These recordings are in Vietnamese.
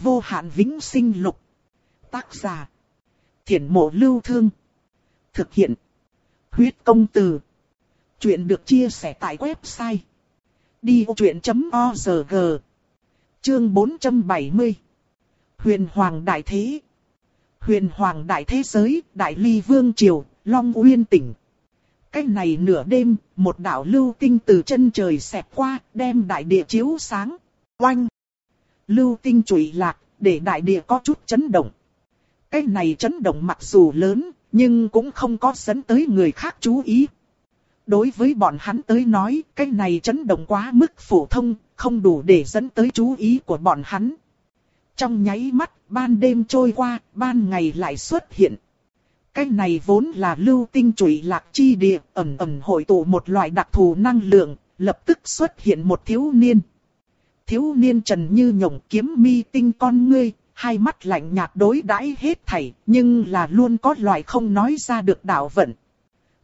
vô hạn vĩnh sinh lục. Tác giả. Thiển mộ lưu thương. Thực hiện. Huyết công từ. Chuyện được chia sẻ tại website. Đi vô chuyện.org Chương 470 Huyền Hoàng Đại Thế Huyền Hoàng Đại Thế Giới, Đại Ly Vương Triều, Long Uyên Tỉnh. Cách này nửa đêm, một đạo lưu tinh từ chân trời xẹp qua, đem đại địa chiếu sáng. Oanh! Lưu tinh trụy lạc, để đại địa có chút chấn động. Cái này chấn động mặc dù lớn, nhưng cũng không có dẫn tới người khác chú ý. Đối với bọn hắn tới nói, cái này chấn động quá mức phổ thông, không đủ để dẫn tới chú ý của bọn hắn. Trong nháy mắt, ban đêm trôi qua, ban ngày lại xuất hiện. Cái này vốn là lưu tinh trụy lạc chi địa, ẩn ẩn hội tụ một loại đặc thù năng lượng, lập tức xuất hiện một thiếu niên. Thiếu niên trần như nhộng kiếm mi tinh con ngươi, hai mắt lạnh nhạt đối đãi hết thảy, nhưng là luôn có loại không nói ra được đạo vận.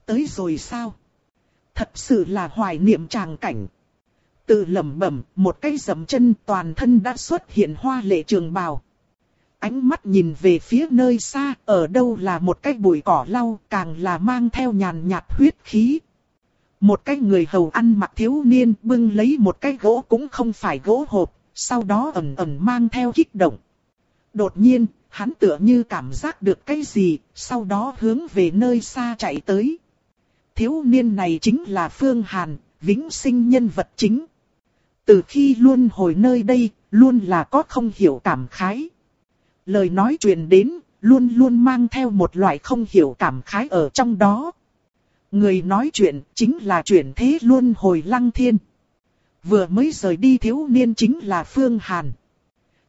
Tới rồi sao? Thật sự là hoài niệm tràng cảnh. Tự lẩm bẩm, một cái dầm chân toàn thân đã xuất hiện hoa lệ trường bào. Ánh mắt nhìn về phía nơi xa, ở đâu là một cái bụi cỏ lau, càng là mang theo nhàn nhạt huyết khí. Một cái người hầu ăn mặc thiếu niên bưng lấy một cái gỗ cũng không phải gỗ hộp, sau đó ẩn ẩn mang theo kích động. Đột nhiên, hắn tựa như cảm giác được cái gì, sau đó hướng về nơi xa chạy tới. Thiếu niên này chính là Phương Hàn, vĩnh sinh nhân vật chính. Từ khi luôn hồi nơi đây, luôn là có không hiểu cảm khái. Lời nói truyền đến, luôn luôn mang theo một loại không hiểu cảm khái ở trong đó. Người nói chuyện chính là chuyển thế luôn hồi lăng thiên. Vừa mới rời đi thiếu niên chính là Phương Hàn.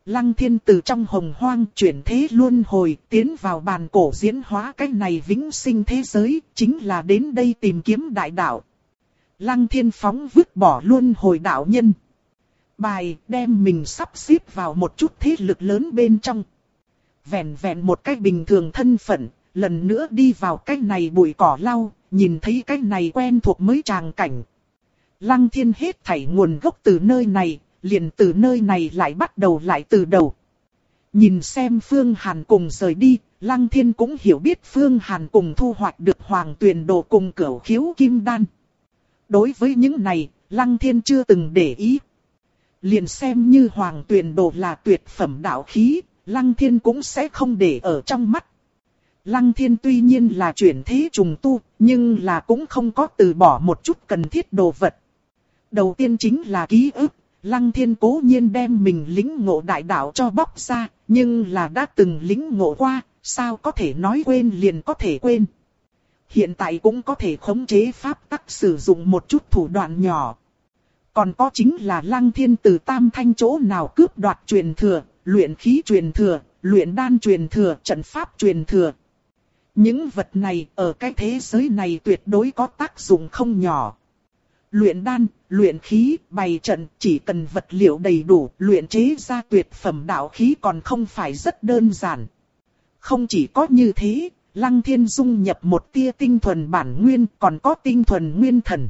Lăng thiên từ trong hồng hoang chuyển thế luôn hồi tiến vào bàn cổ diễn hóa cái này vĩnh sinh thế giới chính là đến đây tìm kiếm đại đạo. Lăng thiên phóng vứt bỏ luôn hồi đạo nhân. Bài đem mình sắp xếp vào một chút thế lực lớn bên trong. Vẹn vẹn một cách bình thường thân phận, lần nữa đi vào cách này bụi cỏ lau, nhìn thấy cái này quen thuộc mới tràng cảnh. Lăng thiên hết thảy nguồn gốc từ nơi này, liền từ nơi này lại bắt đầu lại từ đầu. Nhìn xem Phương Hàn cùng rời đi, Lăng Thiên cũng hiểu biết Phương Hàn cùng thu hoạch được Hoàng Tuyền Đồ cùng cửu khiếu kim đan. Đối với những này, Lăng Thiên chưa từng để ý. Liền xem như Hoàng Tuyền Đồ là tuyệt phẩm đạo khí, Lăng Thiên cũng sẽ không để ở trong mắt. Lăng Thiên tuy nhiên là chuyển thế trùng tu, nhưng là cũng không có từ bỏ một chút cần thiết đồ vật. Đầu tiên chính là ký ức, Lăng Thiên cố nhiên đem mình lính ngộ đại đạo cho bóc ra, nhưng là đã từng lính ngộ qua, sao có thể nói quên liền có thể quên. Hiện tại cũng có thể khống chế pháp tắc sử dụng một chút thủ đoạn nhỏ. Còn có chính là Lăng Thiên từ tam thanh chỗ nào cướp đoạt truyền thừa, luyện khí truyền thừa, luyện đan truyền thừa, trận pháp truyền thừa. Những vật này ở cái thế giới này tuyệt đối có tác dụng không nhỏ. Luyện đan, luyện khí, bày trận chỉ cần vật liệu đầy đủ, luyện chế ra tuyệt phẩm đạo khí còn không phải rất đơn giản. Không chỉ có như thế, Lăng Thiên Dung nhập một tia tinh thuần bản nguyên còn có tinh thuần nguyên thần.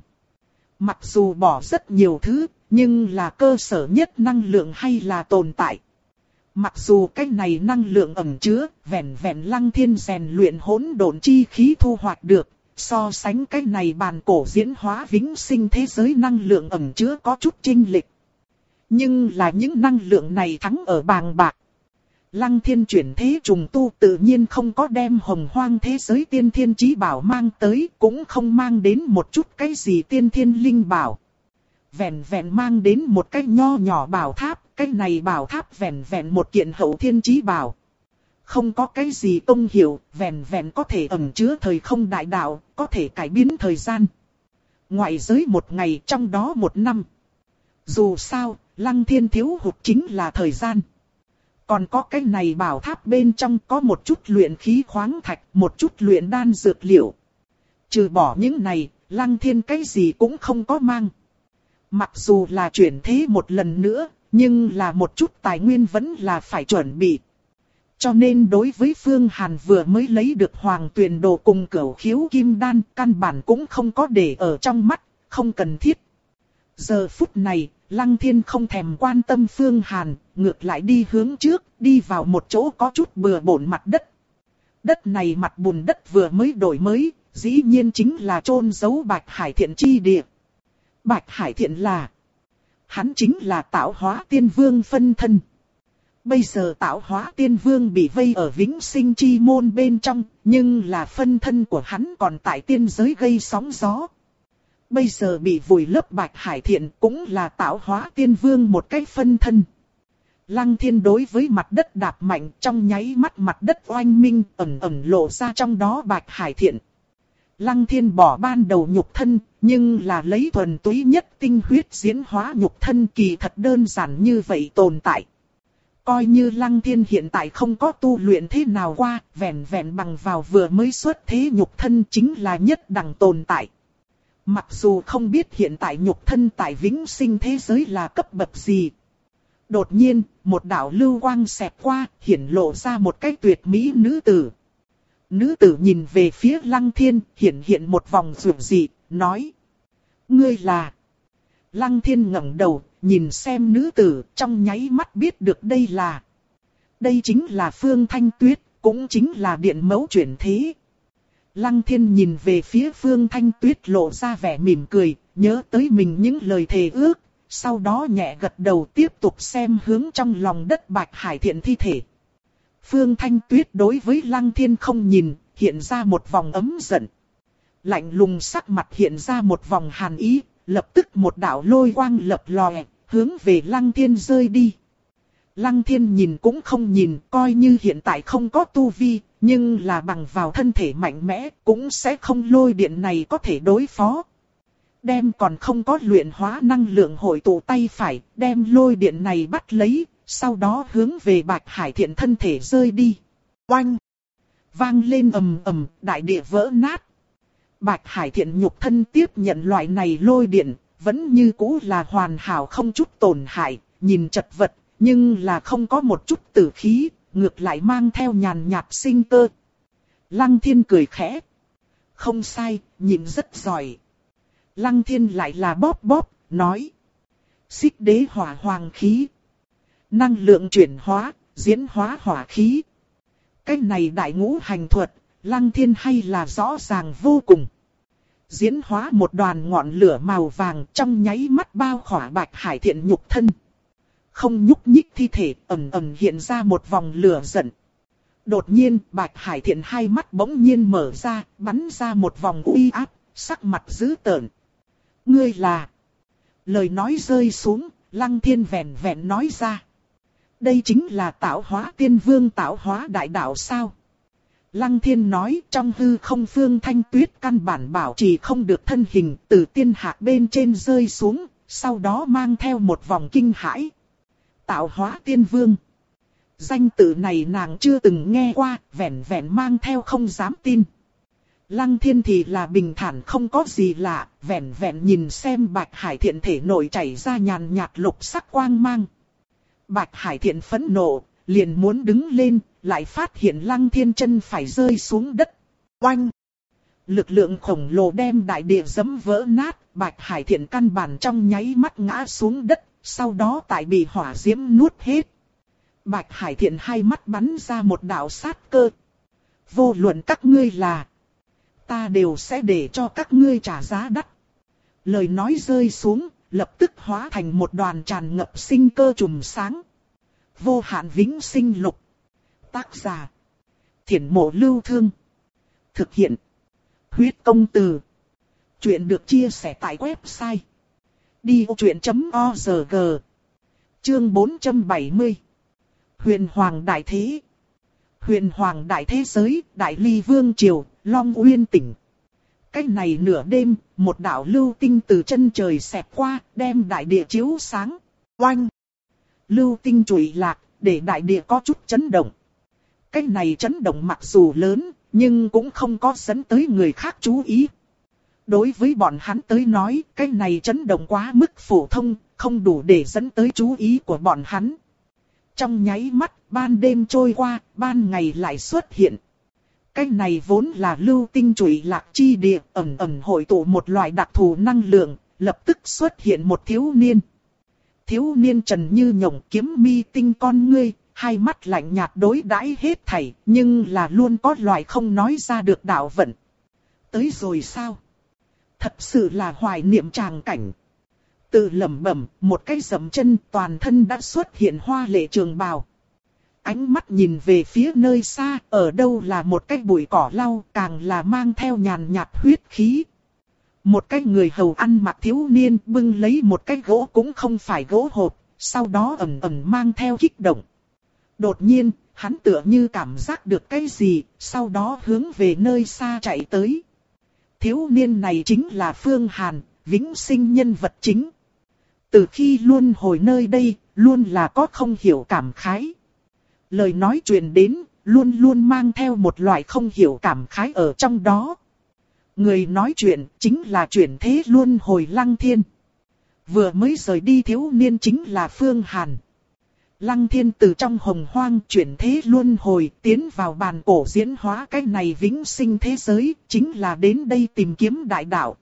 Mặc dù bỏ rất nhiều thứ, nhưng là cơ sở nhất năng lượng hay là tồn tại. Mặc dù cái này năng lượng ẩn chứa, vẹn vẹn lăng thiên rèn luyện hỗn độn chi khí thu hoạch được, so sánh cái này bàn cổ diễn hóa vĩnh sinh thế giới năng lượng ẩn chứa có chút trinh lịch. Nhưng là những năng lượng này thắng ở bàng bạc. Lăng thiên chuyển thế trùng tu tự nhiên không có đem hồng hoang thế giới tiên thiên trí bảo mang tới, cũng không mang đến một chút cái gì tiên thiên linh bảo. Vẹn vẹn mang đến một cái nho nhỏ bảo tháp, cái này bảo tháp vẹn vẹn một kiện hậu thiên chí bảo. Không có cái gì công hiệu, vẹn vẹn có thể ẩn chứa thời không đại đạo, có thể cải biến thời gian. Ngoại giới một ngày trong đó một năm. Dù sao, lăng thiên thiếu hụt chính là thời gian. Còn có cái này bảo tháp bên trong có một chút luyện khí khoáng thạch, một chút luyện đan dược liệu. Trừ bỏ những này, lăng thiên cái gì cũng không có mang. Mặc dù là chuyển thế một lần nữa, nhưng là một chút tài nguyên vẫn là phải chuẩn bị. Cho nên đối với Phương Hàn vừa mới lấy được hoàng tuyển đồ cùng cửu khiếu kim đan, căn bản cũng không có để ở trong mắt, không cần thiết. Giờ phút này, Lăng Thiên không thèm quan tâm Phương Hàn, ngược lại đi hướng trước, đi vào một chỗ có chút bừa bộn mặt đất. Đất này mặt bùn đất vừa mới đổi mới, dĩ nhiên chính là chôn giấu Bạch Hải Thiện chi địa. Bạch Hải Thiện là, hắn chính là tạo hóa tiên vương phân thân. Bây giờ tạo hóa tiên vương bị vây ở vĩnh sinh chi môn bên trong, nhưng là phân thân của hắn còn tại tiên giới gây sóng gió. Bây giờ bị vùi lấp bạch hải thiện cũng là tạo hóa tiên vương một cái phân thân. Lăng thiên đối với mặt đất đạp mạnh trong nháy mắt mặt đất oanh minh ẩn ẩn lộ ra trong đó bạch hải thiện. Lăng thiên bỏ ban đầu nhục thân, nhưng là lấy thuần túy nhất tinh huyết diễn hóa nhục thân kỳ thật đơn giản như vậy tồn tại. Coi như lăng thiên hiện tại không có tu luyện thế nào qua, vẹn vẹn bằng vào vừa mới xuất thế nhục thân chính là nhất đẳng tồn tại. Mặc dù không biết hiện tại nhục thân tại vĩnh sinh thế giới là cấp bậc gì. Đột nhiên, một đạo lưu quang xẹt qua, hiển lộ ra một cái tuyệt mỹ nữ tử. Nữ tử nhìn về phía lăng thiên, hiện hiện một vòng rượu dị, nói. Ngươi là... Lăng thiên ngẩng đầu, nhìn xem nữ tử, trong nháy mắt biết được đây là... Đây chính là Phương Thanh Tuyết, cũng chính là điện mẫu chuyển thế. Lăng thiên nhìn về phía Phương Thanh Tuyết lộ ra vẻ mỉm cười, nhớ tới mình những lời thề ước, sau đó nhẹ gật đầu tiếp tục xem hướng trong lòng đất bạch hải thiện thi thể. Phương Thanh Tuyết đối với Lăng Thiên không nhìn, hiện ra một vòng ấm giận. Lạnh lùng sắc mặt hiện ra một vòng hàn ý, lập tức một đạo lôi quang lập lòe, hướng về Lăng Thiên rơi đi. Lăng Thiên nhìn cũng không nhìn, coi như hiện tại không có tu vi, nhưng là bằng vào thân thể mạnh mẽ, cũng sẽ không lôi điện này có thể đối phó. Đem còn không có luyện hóa năng lượng hội tụ tay phải, đem lôi điện này bắt lấy, sau đó hướng về Bạch Hải Thiện thân thể rơi đi. Oanh! Vang lên ầm ầm, đại địa vỡ nát. Bạch Hải Thiện nhục thân tiếp nhận loại này lôi điện, vẫn như cũ là hoàn hảo không chút tổn hại, nhìn chật vật, nhưng là không có một chút tử khí, ngược lại mang theo nhàn nhạt sinh cơ. Lăng thiên cười khẽ. Không sai, nhìn rất giỏi. Lăng thiên lại là bóp bóp, nói. Xích đế hỏa hoàng khí. Năng lượng chuyển hóa, diễn hóa hỏa khí. Cái này đại ngũ hành thuật, lăng thiên hay là rõ ràng vô cùng. Diễn hóa một đoàn ngọn lửa màu vàng trong nháy mắt bao khỏa bạch hải thiện nhục thân. Không nhúc nhích thi thể ầm ầm hiện ra một vòng lửa giận. Đột nhiên bạch hải thiện hai mắt bỗng nhiên mở ra, bắn ra một vòng uy áp, sắc mặt dữ tợn. Ngươi là... Lời nói rơi xuống, lăng thiên vẹn vẹn nói ra. Đây chính là tạo hóa tiên vương tạo hóa đại đạo sao? Lăng thiên nói trong hư không phương thanh tuyết căn bản bảo trì không được thân hình từ tiên hạ bên trên rơi xuống, sau đó mang theo một vòng kinh hãi. Tạo hóa tiên vương. Danh tự này nàng chưa từng nghe qua, vẹn vẹn mang theo không dám tin. Lăng thiên thì là bình thản không có gì lạ, vẹn vẹn nhìn xem bạch hải thiện thể nổi chảy ra nhàn nhạt lục sắc quang mang. Bạch hải thiện phẫn nộ, liền muốn đứng lên, lại phát hiện lăng thiên chân phải rơi xuống đất. Oanh! Lực lượng khổng lồ đem đại địa dấm vỡ nát, bạch hải thiện căn bản trong nháy mắt ngã xuống đất, sau đó tại bị hỏa diễm nuốt hết. Bạch hải thiện hai mắt bắn ra một đạo sát cơ. Vô luận các ngươi là, ta đều sẽ để cho các ngươi trả giá đắt. Lời nói rơi xuống, lập tức hóa thành một đoàn tràn ngập sinh cơ trùm sáng. Vô hạn vĩnh sinh lục. Tác giả. Thiển mộ lưu thương. Thực hiện. Huyết công từ. Chuyện được chia sẻ tại website. Đi vô chuyện.org Chương 470 Huyền Hoàng Đại Thế Huyền Hoàng Đại Thế Giới, Đại Ly Vương Triều, Long Uyên Tỉnh Cách này nửa đêm, một đạo lưu tinh từ chân trời xẹp qua, đem đại địa chiếu sáng. Oanh! Lưu tinh trụi lạc, để đại địa có chút chấn động. Cách này chấn động mặc dù lớn, nhưng cũng không có dẫn tới người khác chú ý. Đối với bọn hắn tới nói, cái này chấn động quá mức phổ thông, không đủ để dẫn tới chú ý của bọn hắn. Trong nháy mắt, ban đêm trôi qua, ban ngày lại xuất hiện. Cái này vốn là lưu tinh trụy lạc chi địa, ẩn ẩn hội tụ một loại đặc thù năng lượng, lập tức xuất hiện một thiếu niên. Thiếu niên trần như nhộng kiếm mi tinh con ngươi, hai mắt lạnh nhạt đối đãi hết thảy, nhưng là luôn có loại không nói ra được đạo vận. Tới rồi sao? Thật sự là hoài niệm tràng cảnh. Tự lẩm bẩm, một cái dầm chân toàn thân đã xuất hiện hoa lệ trường bào. Ánh mắt nhìn về phía nơi xa, ở đâu là một cái bụi cỏ lau, càng là mang theo nhàn nhạt huyết khí. Một cái người hầu ăn mặc thiếu niên bưng lấy một cái gỗ cũng không phải gỗ hộp, sau đó ầm ầm mang theo kích động. Đột nhiên, hắn tựa như cảm giác được cái gì, sau đó hướng về nơi xa chạy tới. Thiếu niên này chính là Phương Hàn, vĩnh sinh nhân vật chính. Từ khi luôn hồi nơi đây, luôn là có không hiểu cảm khái. Lời nói chuyện đến, luôn luôn mang theo một loại không hiểu cảm khái ở trong đó. Người nói chuyện chính là chuyển thế luôn hồi lăng thiên. Vừa mới rời đi thiếu niên chính là Phương Hàn. Lăng thiên từ trong hồng hoang chuyển thế luôn hồi tiến vào bàn cổ diễn hóa cái này vĩnh sinh thế giới, chính là đến đây tìm kiếm đại đạo.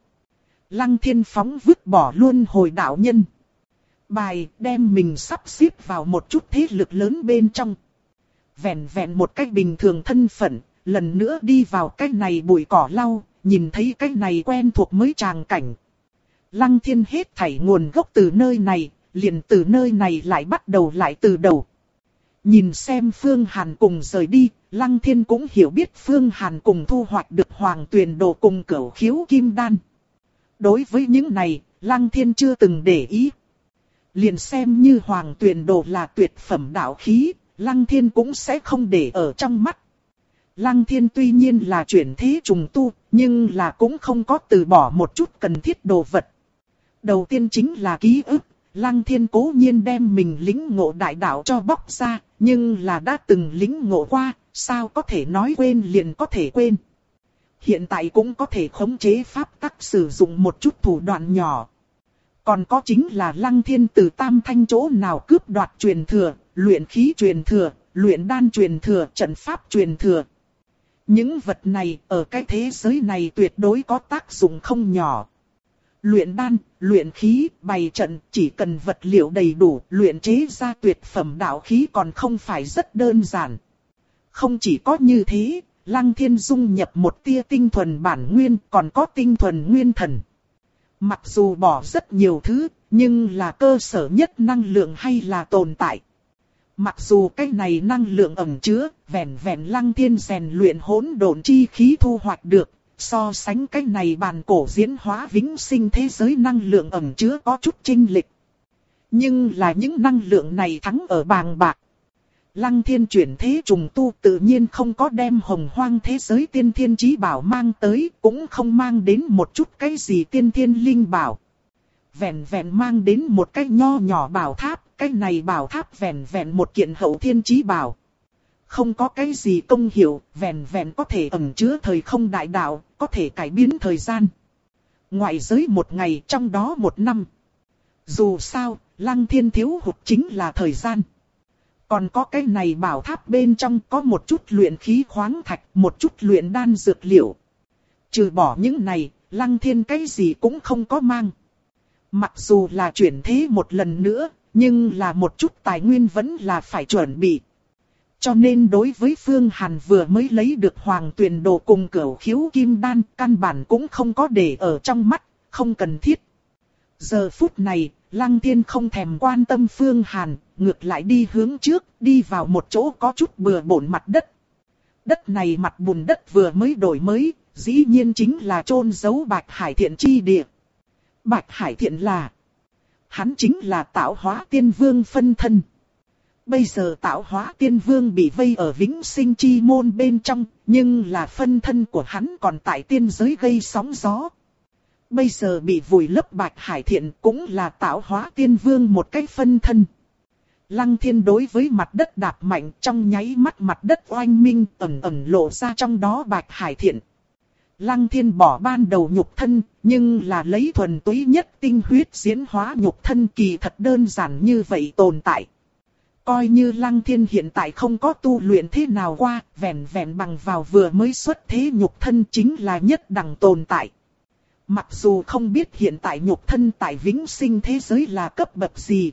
Lăng thiên phóng vứt bỏ luôn hồi đạo nhân. Bài đem mình sắp xếp vào một chút thế lực lớn bên trong. Vẹn vẹn một cách bình thường thân phận, lần nữa đi vào cái này bụi cỏ lau, nhìn thấy cái này quen thuộc mới tràng cảnh. Lăng thiên hết thảy nguồn gốc từ nơi này, liền từ nơi này lại bắt đầu lại từ đầu. Nhìn xem Phương Hàn cùng rời đi, Lăng Thiên cũng hiểu biết Phương Hàn cùng thu hoạch được hoàng tuyển đồ cùng cửu khiếu kim đan. Đối với những này, Lăng Thiên chưa từng để ý. Liền xem như hoàng tuyển đồ là tuyệt phẩm đạo khí, Lăng Thiên cũng sẽ không để ở trong mắt. Lăng Thiên tuy nhiên là chuyển thế trùng tu, nhưng là cũng không có từ bỏ một chút cần thiết đồ vật. Đầu tiên chính là ký ức, Lăng thiên cố nhiên đem mình lính ngộ đại đạo cho bóc ra, nhưng là đã từng lính ngộ qua, sao có thể nói quên liền có thể quên. Hiện tại cũng có thể khống chế pháp tắc sử dụng một chút thủ đoạn nhỏ. Còn có chính là lăng thiên từ tam thanh chỗ nào cướp đoạt truyền thừa, luyện khí truyền thừa, luyện đan truyền thừa, trận pháp truyền thừa. Những vật này ở cái thế giới này tuyệt đối có tác dụng không nhỏ. Luyện đan, luyện khí, bày trận, chỉ cần vật liệu đầy đủ, luyện chế ra tuyệt phẩm đạo khí còn không phải rất đơn giản. Không chỉ có như thế, Lăng Thiên Dung nhập một tia tinh thuần bản nguyên, còn có tinh thuần nguyên thần. Mặc dù bỏ rất nhiều thứ, nhưng là cơ sở nhất năng lượng hay là tồn tại. Mặc dù cái này năng lượng ẩn chứa, vẹn vẹn Lăng Thiên rèn luyện hỗn độn chi khí thu hoạch được, So sánh cái này bàn cổ diễn hóa vĩnh sinh thế giới năng lượng ẩn chứa có chút trinh lịch. Nhưng là những năng lượng này thắng ở bàng bạc. Lăng thiên chuyển thế trùng tu tự nhiên không có đem hồng hoang thế giới tiên thiên chí bảo mang tới, cũng không mang đến một chút cái gì tiên thiên linh bảo. Vẹn vẹn mang đến một cái nho nhỏ bảo tháp, cái này bảo tháp vẹn vẹn một kiện hậu thiên chí bảo không có cái gì công hiệu, vẹn vẹn có thể ẩn chứa thời không đại đạo, có thể cải biến thời gian. Ngoại giới một ngày trong đó một năm. Dù sao, lăng thiên thiếu hụt chính là thời gian. Còn có cái này bảo tháp bên trong có một chút luyện khí khoáng thạch, một chút luyện đan dược liệu. Trừ bỏ những này, lăng thiên cái gì cũng không có mang. Mặc dù là chuyển thế một lần nữa, nhưng là một chút tài nguyên vẫn là phải chuẩn bị. Cho nên đối với Phương Hàn vừa mới lấy được hoàng tuyển đồ cùng cửu khiếu kim đan, căn bản cũng không có để ở trong mắt, không cần thiết. Giờ phút này, Lăng Thiên không thèm quan tâm Phương Hàn, ngược lại đi hướng trước, đi vào một chỗ có chút bừa bổn mặt đất. Đất này mặt bùn đất vừa mới đổi mới, dĩ nhiên chính là chôn giấu Bạch Hải Thiện chi địa. Bạch Hải Thiện là, hắn chính là tạo hóa tiên vương phân thân. Bây giờ tạo hóa tiên vương bị vây ở vĩnh sinh chi môn bên trong, nhưng là phân thân của hắn còn tại tiên giới gây sóng gió. Bây giờ bị vùi lấp bạch hải thiện cũng là tạo hóa tiên vương một cái phân thân. Lăng thiên đối với mặt đất đạp mạnh trong nháy mắt mặt đất oanh minh ẩn ẩn lộ ra trong đó bạch hải thiện. Lăng thiên bỏ ban đầu nhục thân, nhưng là lấy thuần túy nhất tinh huyết diễn hóa nhục thân kỳ thật đơn giản như vậy tồn tại. Coi như Lăng Thiên hiện tại không có tu luyện thế nào qua, vẹn vẹn bằng vào vừa mới xuất thế nhục thân chính là nhất đẳng tồn tại. Mặc dù không biết hiện tại nhục thân tại vĩnh sinh thế giới là cấp bậc gì.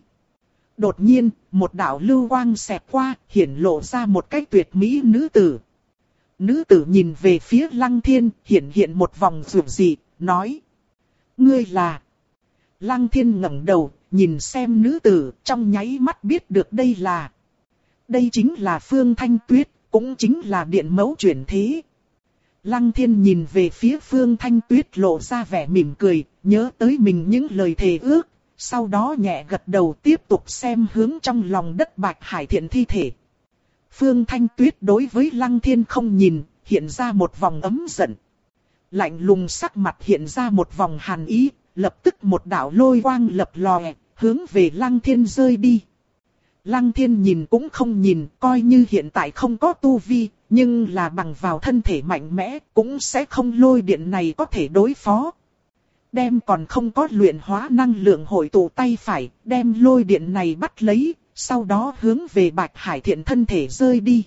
Đột nhiên, một đạo lưu quang xẹt qua, hiển lộ ra một cách tuyệt mỹ nữ tử. Nữ tử nhìn về phía lăng thiên, hiện hiện một vòng rượu dị, nói. Ngươi là... Lăng thiên ngẩng đầu, nhìn xem nữ tử, trong nháy mắt biết được đây là... Đây chính là Phương Thanh Tuyết, cũng chính là điện mẫu chuyển thế. Lăng thiên nhìn về phía Phương Thanh Tuyết lộ ra vẻ mỉm cười, nhớ tới mình những lời thề ước, sau đó nhẹ gật đầu tiếp tục xem hướng trong lòng đất bạch hải thiện thi thể. Phương Thanh Tuyết đối với Lăng Thiên không nhìn, hiện ra một vòng ấm giận. Lạnh lùng sắc mặt hiện ra một vòng hàn ý, lập tức một đạo lôi quang lập lòe, hướng về Lăng Thiên rơi đi. Lăng Thiên nhìn cũng không nhìn, coi như hiện tại không có tu vi, nhưng là bằng vào thân thể mạnh mẽ, cũng sẽ không lôi điện này có thể đối phó. Đem còn không có luyện hóa năng lượng hội tụ tay phải, đem lôi điện này bắt lấy, sau đó hướng về Bạch Hải Thiện thân thể rơi đi.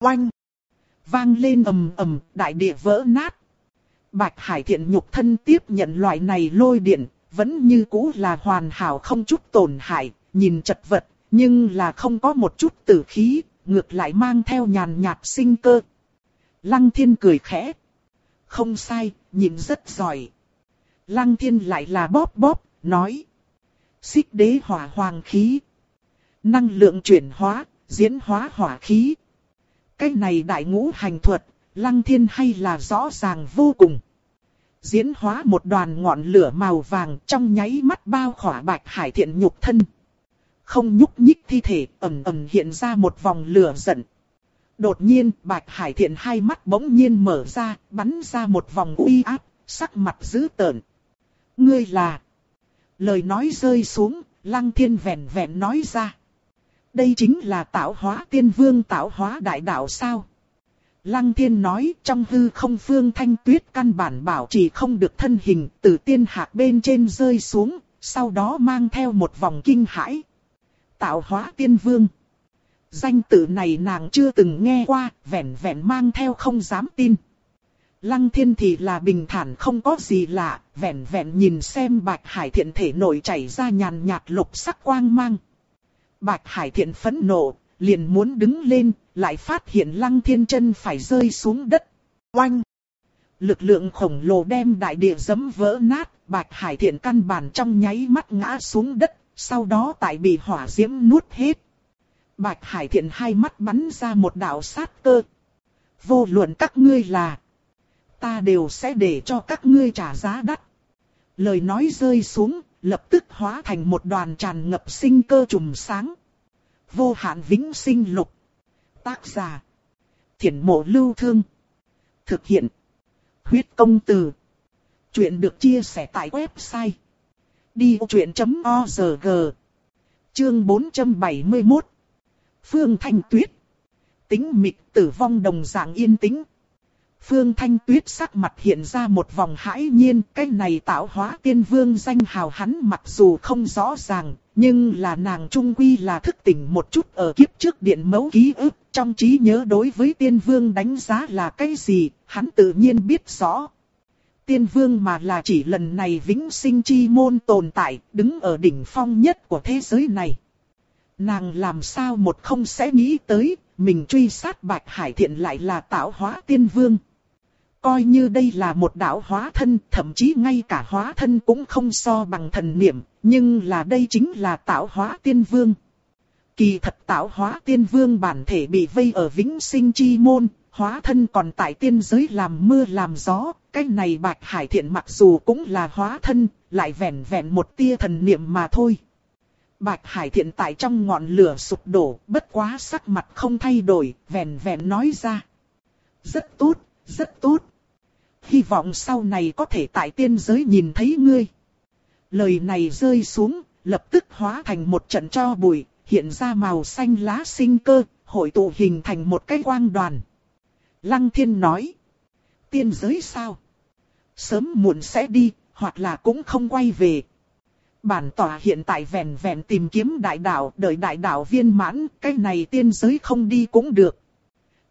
Oanh! Vang lên ầm ầm, đại địa vỡ nát. Bạch Hải Thiện nhục thân tiếp nhận loại này lôi điện, vẫn như cũ là hoàn hảo không chút tổn hại, nhìn chật vật, nhưng là không có một chút tử khí, ngược lại mang theo nhàn nhạt sinh cơ. Lăng thiên cười khẽ. Không sai, nhìn rất giỏi. Lăng thiên lại là bóp bóp, nói. Xích đế hỏa hoàng khí. Năng lượng chuyển hóa, diễn hóa hỏa khí. Cái này đại ngũ hành thuật, lăng thiên hay là rõ ràng vô cùng. Diễn hóa một đoàn ngọn lửa màu vàng trong nháy mắt bao khỏa bạch hải thiện nhục thân. Không nhúc nhích thi thể ầm ầm hiện ra một vòng lửa giận. Đột nhiên bạch hải thiện hai mắt bỗng nhiên mở ra, bắn ra một vòng uy áp, sắc mặt dữ tợn. Ngươi là... Lời nói rơi xuống, lăng thiên vẹn vẹn nói ra. Đây chính là tạo hóa tiên vương tạo hóa đại đạo sao? Lăng thiên nói trong hư không phương thanh tuyết căn bản bảo chỉ không được thân hình từ tiên hạc bên trên rơi xuống, sau đó mang theo một vòng kinh hãi. Tạo hóa tiên vương. Danh tự này nàng chưa từng nghe qua, vẹn vẹn mang theo không dám tin. Lăng thiên thì là bình thản không có gì lạ, vẹn vẹn nhìn xem bạch hải thiện thể nổi chảy ra nhàn nhạt lục sắc quang mang. Bạch hải thiện phẫn nộ, liền muốn đứng lên, lại phát hiện lăng thiên chân phải rơi xuống đất. Oanh! Lực lượng khổng lồ đem đại địa giấm vỡ nát, bạch hải thiện căn bản trong nháy mắt ngã xuống đất, sau đó tại bị hỏa diễm nuốt hết. Bạch hải thiện hai mắt bắn ra một đạo sát cơ. Vô luận các ngươi là ta đều sẽ để cho các ngươi trả giá đắt. Lời nói rơi xuống, lập tức hóa thành một đoàn tràn ngập sinh cơ trùm sáng. Vô hạn vĩnh sinh lục. Tác giả. Thiển mộ lưu thương. Thực hiện. Huyết công từ. Chuyện được chia sẻ tại website. Đi vô chuyện.org Chương 471 Phương Thanh Tuyết Tính mịch tử vong đồng dạng yên tĩnh Phương Thanh Tuyết sắc mặt hiện ra một vòng hãi nhiên, cái này tạo hóa tiên vương danh hào hắn mặc dù không rõ ràng, nhưng là nàng trung quy là thức tỉnh một chút ở kiếp trước điện mẫu ký ức, trong trí nhớ đối với tiên vương đánh giá là cái gì, hắn tự nhiên biết rõ. Tiên vương mà là chỉ lần này vĩnh sinh chi môn tồn tại, đứng ở đỉnh phong nhất của thế giới này. Nàng làm sao một không sẽ nghĩ tới, mình truy sát bạch hải thiện lại là tạo hóa tiên vương. Coi như đây là một đạo hóa thân, thậm chí ngay cả hóa thân cũng không so bằng thần niệm, nhưng là đây chính là tạo hóa tiên vương. Kỳ thật tạo hóa tiên vương bản thể bị vây ở vĩnh sinh chi môn, hóa thân còn tại tiên giới làm mưa làm gió, cái này bạch hải thiện mặc dù cũng là hóa thân, lại vẹn vẹn một tia thần niệm mà thôi. Bạch hải thiện tại trong ngọn lửa sụp đổ, bất quá sắc mặt không thay đổi, vẹn vẹn nói ra. Rất tốt, rất tốt hy vọng sau này có thể tại tiên giới nhìn thấy ngươi. Lời này rơi xuống, lập tức hóa thành một trận cho bụi, hiện ra màu xanh lá sinh cơ, hội tụ hình thành một cái quang đoàn. Lăng thiên nói, tiên giới sao? Sớm muộn sẽ đi, hoặc là cũng không quay về. Bản tỏa hiện tại vẹn vẹn tìm kiếm đại đạo, đợi đại đạo viên mãn, cái này tiên giới không đi cũng được.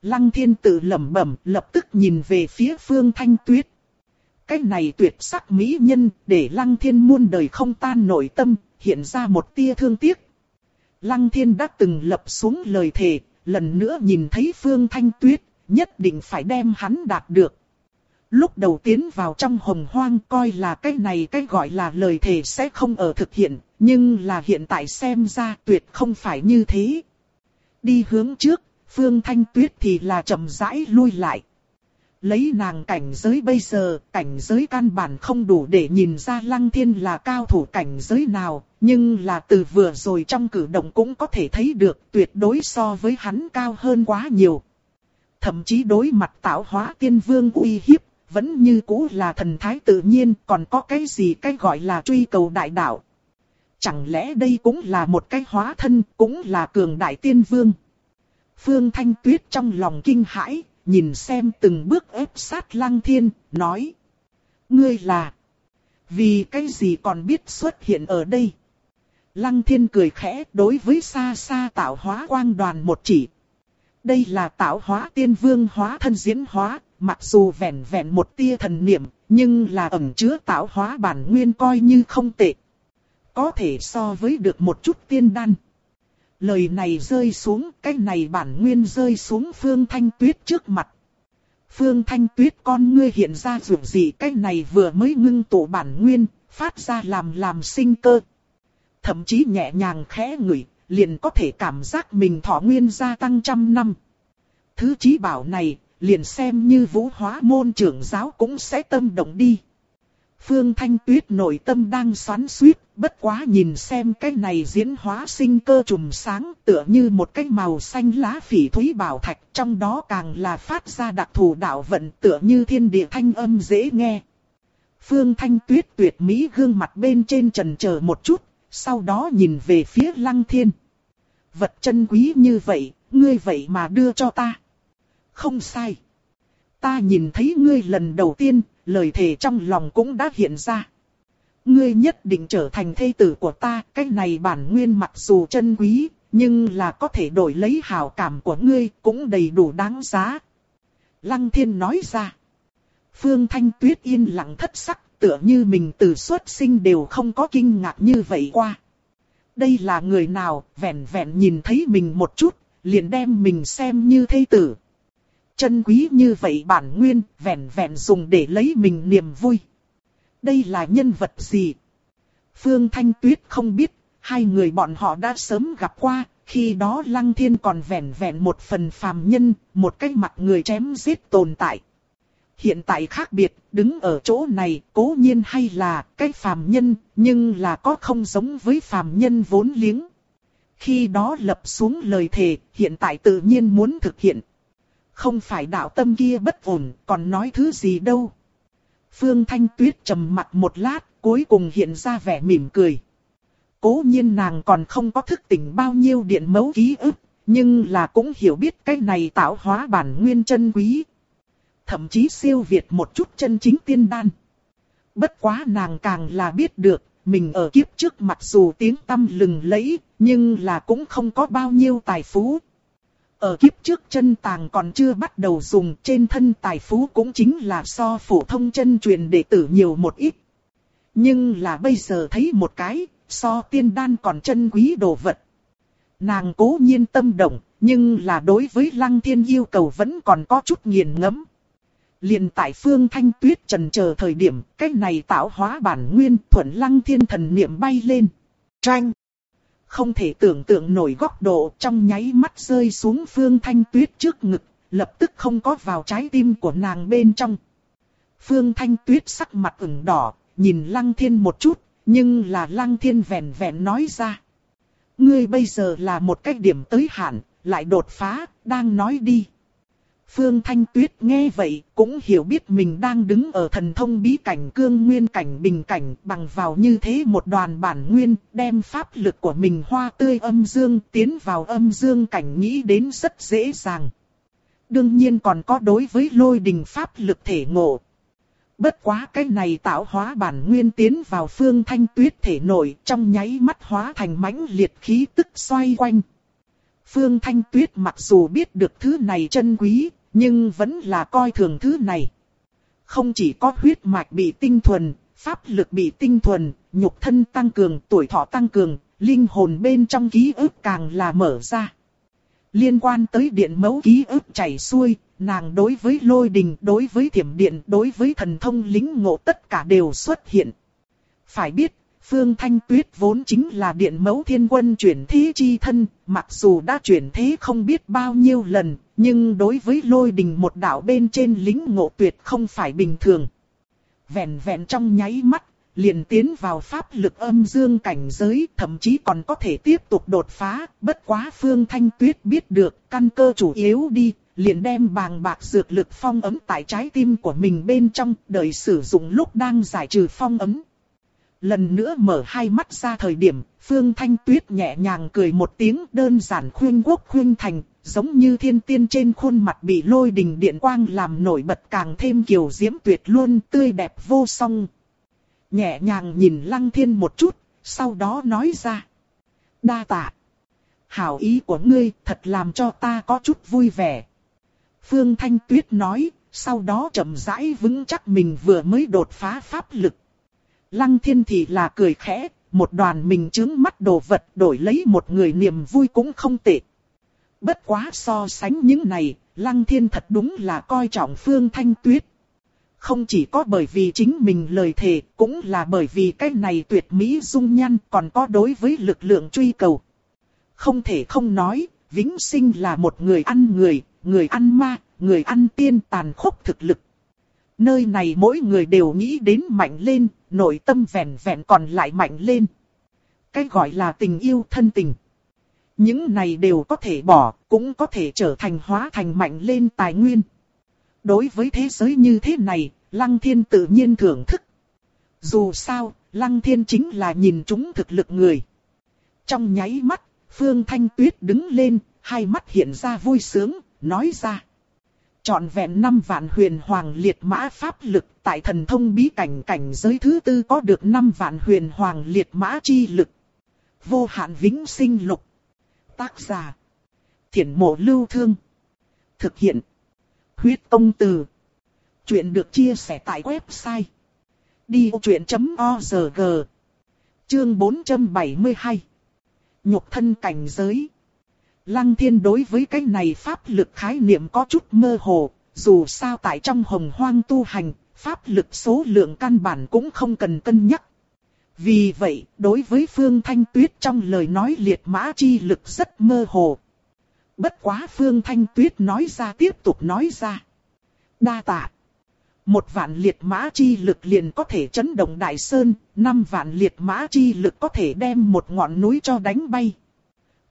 Lăng thiên tự lẩm bẩm lập tức nhìn về phía phương thanh tuyết. Cái này tuyệt sắc mỹ nhân để lăng thiên muôn đời không tan nội tâm, hiện ra một tia thương tiếc. Lăng Thiên đã từng lập xuống lời thề, lần nữa nhìn thấy Phương Thanh Tuyết, nhất định phải đem hắn đạt được. Lúc đầu tiến vào trong hồng hoang coi là cái này cái gọi là lời thề sẽ không ở thực hiện, nhưng là hiện tại xem ra tuyệt không phải như thế. Đi hướng trước, Phương Thanh Tuyết thì là chậm rãi lui lại. Lấy nàng cảnh giới bây giờ, cảnh giới căn bản không đủ để nhìn ra Lăng Thiên là cao thủ cảnh giới nào, nhưng là từ vừa rồi trong cử động cũng có thể thấy được tuyệt đối so với hắn cao hơn quá nhiều. Thậm chí đối mặt tạo hóa tiên vương uy hiếp, vẫn như cũ là thần thái tự nhiên, còn có cái gì cái gọi là truy cầu đại đạo. Chẳng lẽ đây cũng là một cái hóa thân, cũng là cường đại tiên vương. Phương Thanh Tuyết trong lòng kinh hãi, nhìn xem từng bước ép sát lăng thiên, nói. Ngươi là... Vì cái gì còn biết xuất hiện ở đây? Lăng thiên cười khẽ đối với xa xa tạo hóa quang đoàn một chỉ. Đây là tạo hóa tiên vương hóa thân diễn hóa, mặc dù vẹn vẹn một tia thần niệm, nhưng là ẩn chứa tạo hóa bản nguyên coi như không tệ. Có thể so với được một chút tiên đan. Lời này rơi xuống, cái này bản nguyên rơi xuống Phương Thanh Tuyết trước mặt. Phương Thanh Tuyết con ngươi hiện ra dù gì cái này vừa mới ngưng tụ bản nguyên, phát ra làm làm sinh cơ. Thậm chí nhẹ nhàng khẽ ngửi, liền có thể cảm giác mình thọ nguyên gia tăng trăm năm. Thứ chí bảo này, liền xem như vũ hóa môn trưởng giáo cũng sẽ tâm động đi. Phương Thanh Tuyết nội tâm đang xoắn suýt, bất quá nhìn xem cái này diễn hóa sinh cơ trùm sáng tựa như một cái màu xanh lá phỉ thúy bảo thạch, trong đó càng là phát ra đặc thù đạo vận tựa như thiên địa thanh âm dễ nghe. Phương Thanh Tuyết tuyệt mỹ gương mặt bên trên trần chờ một chút, sau đó nhìn về phía Lăng Thiên. Vật chân quý như vậy, ngươi vậy mà đưa cho ta. Không sai. Ta nhìn thấy ngươi lần đầu tiên, lời thề trong lòng cũng đã hiện ra. Ngươi nhất định trở thành thê tử của ta, cái này bản nguyên mặc dù chân quý, nhưng là có thể đổi lấy hảo cảm của ngươi, cũng đầy đủ đáng giá. Lăng thiên nói ra. Phương Thanh Tuyết yên lặng thất sắc, tựa như mình từ xuất sinh đều không có kinh ngạc như vậy qua. Đây là người nào, vẹn vẹn nhìn thấy mình một chút, liền đem mình xem như thê tử. Chân quý như vậy bản nguyên, vẹn vẹn dùng để lấy mình niềm vui. Đây là nhân vật gì? Phương Thanh Tuyết không biết, hai người bọn họ đã sớm gặp qua, khi đó Lăng Thiên còn vẻn vẹn một phần phàm nhân, một cái mặt người chém giết tồn tại. Hiện tại khác biệt, đứng ở chỗ này, cố nhiên hay là cái phàm nhân, nhưng là có không giống với phàm nhân vốn liếng. Khi đó lập xuống lời thề, hiện tại tự nhiên muốn thực hiện. Không phải đạo tâm kia bất ổn, còn nói thứ gì đâu. Phương Thanh Tuyết trầm mặt một lát, cuối cùng hiện ra vẻ mỉm cười. Cố nhiên nàng còn không có thức tỉnh bao nhiêu điện mấu ký ức, nhưng là cũng hiểu biết cái này tạo hóa bản nguyên chân quý. Thậm chí siêu việt một chút chân chính tiên đan. Bất quá nàng càng là biết được, mình ở kiếp trước mặc dù tiếng tâm lừng lẫy, nhưng là cũng không có bao nhiêu tài phú. Ở kiếp trước chân tàng còn chưa bắt đầu dùng trên thân tài phú cũng chính là so phổ thông chân truyền đệ tử nhiều một ít. Nhưng là bây giờ thấy một cái, so tiên đan còn chân quý đồ vật. Nàng cố nhiên tâm động, nhưng là đối với lăng thiên yêu cầu vẫn còn có chút nghiền ngẫm. liền tại phương thanh tuyết trần chờ thời điểm, cái này tạo hóa bản nguyên thuận lăng thiên thần niệm bay lên. Tranh! Không thể tưởng tượng nổi góc độ trong nháy mắt rơi xuống Phương Thanh Tuyết trước ngực, lập tức không có vào trái tim của nàng bên trong. Phương Thanh Tuyết sắc mặt ửng đỏ, nhìn Lăng Thiên một chút, nhưng là Lăng Thiên vẹn vẹn nói ra. Ngươi bây giờ là một cách điểm tới hạn, lại đột phá, đang nói đi. Phương Thanh Tuyết nghe vậy cũng hiểu biết mình đang đứng ở thần thông bí cảnh cương nguyên cảnh bình cảnh bằng vào như thế một đoàn bản nguyên đem pháp lực của mình hoa tươi âm dương tiến vào âm dương cảnh nghĩ đến rất dễ dàng. Đương nhiên còn có đối với lôi đình pháp lực thể ngộ. Bất quá cái này tạo hóa bản nguyên tiến vào phương thanh tuyết thể nổi trong nháy mắt hóa thành mãnh liệt khí tức xoay quanh. Phương Thanh Tuyết mặc dù biết được thứ này chân quý, nhưng vẫn là coi thường thứ này. Không chỉ có huyết mạch bị tinh thuần, pháp lực bị tinh thuần, nhục thân tăng cường, tuổi thọ tăng cường, linh hồn bên trong ký ức càng là mở ra. Liên quan tới điện mẫu ký ức chảy xuôi, nàng đối với lôi đình, đối với thiểm điện, đối với thần thông lính ngộ tất cả đều xuất hiện. Phải biết, Phương Thanh Tuyết vốn chính là điện mẫu thiên quân chuyển thế chi thân, mặc dù đã chuyển thế không biết bao nhiêu lần, nhưng đối với lôi đình một đạo bên trên lính ngộ tuyệt không phải bình thường. Vẹn vẹn trong nháy mắt, liền tiến vào pháp lực âm dương cảnh giới, thậm chí còn có thể tiếp tục đột phá, bất quá Phương Thanh Tuyết biết được, căn cơ chủ yếu đi, liền đem bàng bạc dược lực phong ấm tại trái tim của mình bên trong, đợi sử dụng lúc đang giải trừ phong ấm. Lần nữa mở hai mắt ra thời điểm, Phương Thanh Tuyết nhẹ nhàng cười một tiếng đơn giản khuyên quốc khuyên thành, giống như thiên tiên trên khuôn mặt bị lôi đình điện quang làm nổi bật càng thêm kiều diễm tuyệt luôn tươi đẹp vô song. Nhẹ nhàng nhìn Lăng Thiên một chút, sau đó nói ra. Đa tạ. Hảo ý của ngươi thật làm cho ta có chút vui vẻ. Phương Thanh Tuyết nói, sau đó chậm rãi vững chắc mình vừa mới đột phá pháp lực. Lăng thiên thì là cười khẽ, một đoàn mình chứng mắt đồ vật đổi lấy một người niềm vui cũng không tệ. Bất quá so sánh những này, lăng thiên thật đúng là coi trọng phương thanh tuyết. Không chỉ có bởi vì chính mình lời thề, cũng là bởi vì cái này tuyệt mỹ dung nhan còn có đối với lực lượng truy cầu. Không thể không nói, Vĩnh Sinh là một người ăn người, người ăn ma, người ăn tiên tàn khốc thực lực. Nơi này mỗi người đều nghĩ đến mạnh lên, nội tâm vẹn vẹn còn lại mạnh lên. Cái gọi là tình yêu thân tình. Những này đều có thể bỏ, cũng có thể trở thành hóa thành mạnh lên tài nguyên. Đối với thế giới như thế này, Lăng Thiên tự nhiên thưởng thức. Dù sao, Lăng Thiên chính là nhìn chúng thực lực người. Trong nháy mắt, Phương Thanh Tuyết đứng lên, hai mắt hiện ra vui sướng, nói ra. Chọn vẹn năm vạn huyền hoàng liệt mã pháp lực, tại thần thông bí cảnh cảnh giới thứ tư có được năm vạn huyền hoàng liệt mã chi lực. Vô hạn vĩnh sinh lục. Tác giả. Thiển mộ lưu thương. Thực hiện. Huyết công từ. Chuyện được chia sẻ tại website. Đi vô chuyện.org Chương 472 Nhục thân cảnh giới Lăng thiên đối với cái này pháp lực khái niệm có chút mơ hồ, dù sao tại trong hồng hoang tu hành, pháp lực số lượng căn bản cũng không cần cân nhắc. Vì vậy, đối với Phương Thanh Tuyết trong lời nói liệt mã chi lực rất mơ hồ. Bất quá Phương Thanh Tuyết nói ra tiếp tục nói ra. Đa tạ. Một vạn liệt mã chi lực liền có thể chấn động đại sơn, năm vạn liệt mã chi lực có thể đem một ngọn núi cho đánh bay.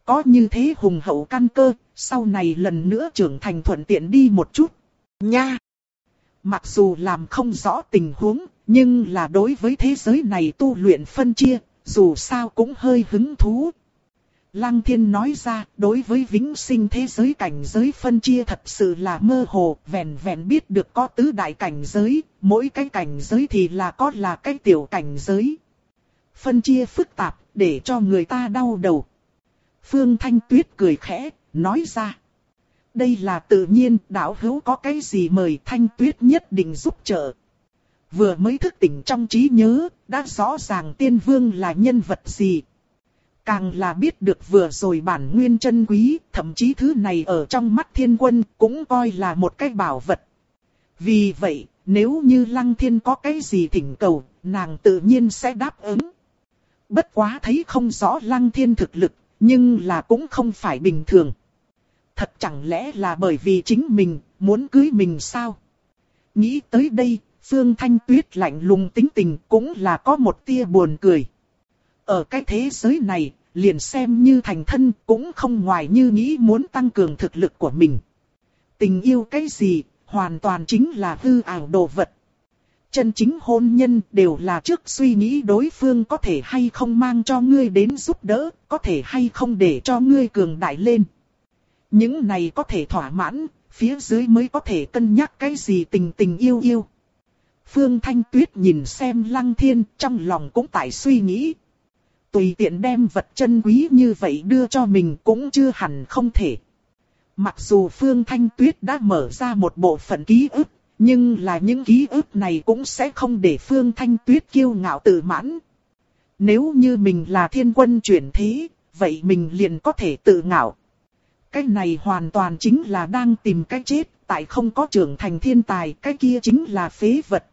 Có như thế hùng hậu căn cơ, sau này lần nữa trưởng thành thuận tiện đi một chút. Nha! Mặc dù làm không rõ tình huống, nhưng là đối với thế giới này tu luyện phân chia, dù sao cũng hơi hứng thú. Lăng thiên nói ra, đối với vĩnh sinh thế giới cảnh giới phân chia thật sự là mơ hồ, vẹn vẹn biết được có tứ đại cảnh giới, mỗi cái cảnh giới thì là có là cái tiểu cảnh giới. Phân chia phức tạp, để cho người ta đau đầu. Phương Thanh Tuyết cười khẽ, nói ra. Đây là tự nhiên, đạo hữu có cái gì mời Thanh Tuyết nhất định giúp trợ. Vừa mới thức tỉnh trong trí nhớ, đã rõ ràng tiên vương là nhân vật gì. Càng là biết được vừa rồi bản nguyên chân quý, thậm chí thứ này ở trong mắt thiên quân cũng coi là một cái bảo vật. Vì vậy, nếu như lăng thiên có cái gì thỉnh cầu, nàng tự nhiên sẽ đáp ứng. Bất quá thấy không rõ lăng thiên thực lực, nhưng là cũng không phải bình thường. Thật chẳng lẽ là bởi vì chính mình muốn cưới mình sao? Nghĩ tới đây, Phương Thanh Tuyết lạnh lùng tính tình cũng là có một tia buồn cười. Ở cái thế giới này, liền xem như thành thân cũng không ngoài như nghĩ muốn tăng cường thực lực của mình. Tình yêu cái gì, hoàn toàn chính là hư ảo đồ vật. Chân chính hôn nhân đều là trước suy nghĩ đối phương có thể hay không mang cho ngươi đến giúp đỡ, có thể hay không để cho ngươi cường đại lên. Những này có thể thỏa mãn, phía dưới mới có thể cân nhắc cái gì tình tình yêu yêu. Phương Thanh Tuyết nhìn xem Lăng Thiên trong lòng cũng tại suy nghĩ. Tùy tiện đem vật chân quý như vậy đưa cho mình cũng chưa hẳn không thể. Mặc dù Phương Thanh Tuyết đã mở ra một bộ phận ký ức, nhưng là những ký ức này cũng sẽ không để Phương Thanh Tuyết kiêu ngạo tự mãn. Nếu như mình là thiên quân chuyển thế, vậy mình liền có thể tự ngạo. Cái này hoàn toàn chính là đang tìm cái chết, tại không có trưởng thành thiên tài, cái kia chính là phế vật.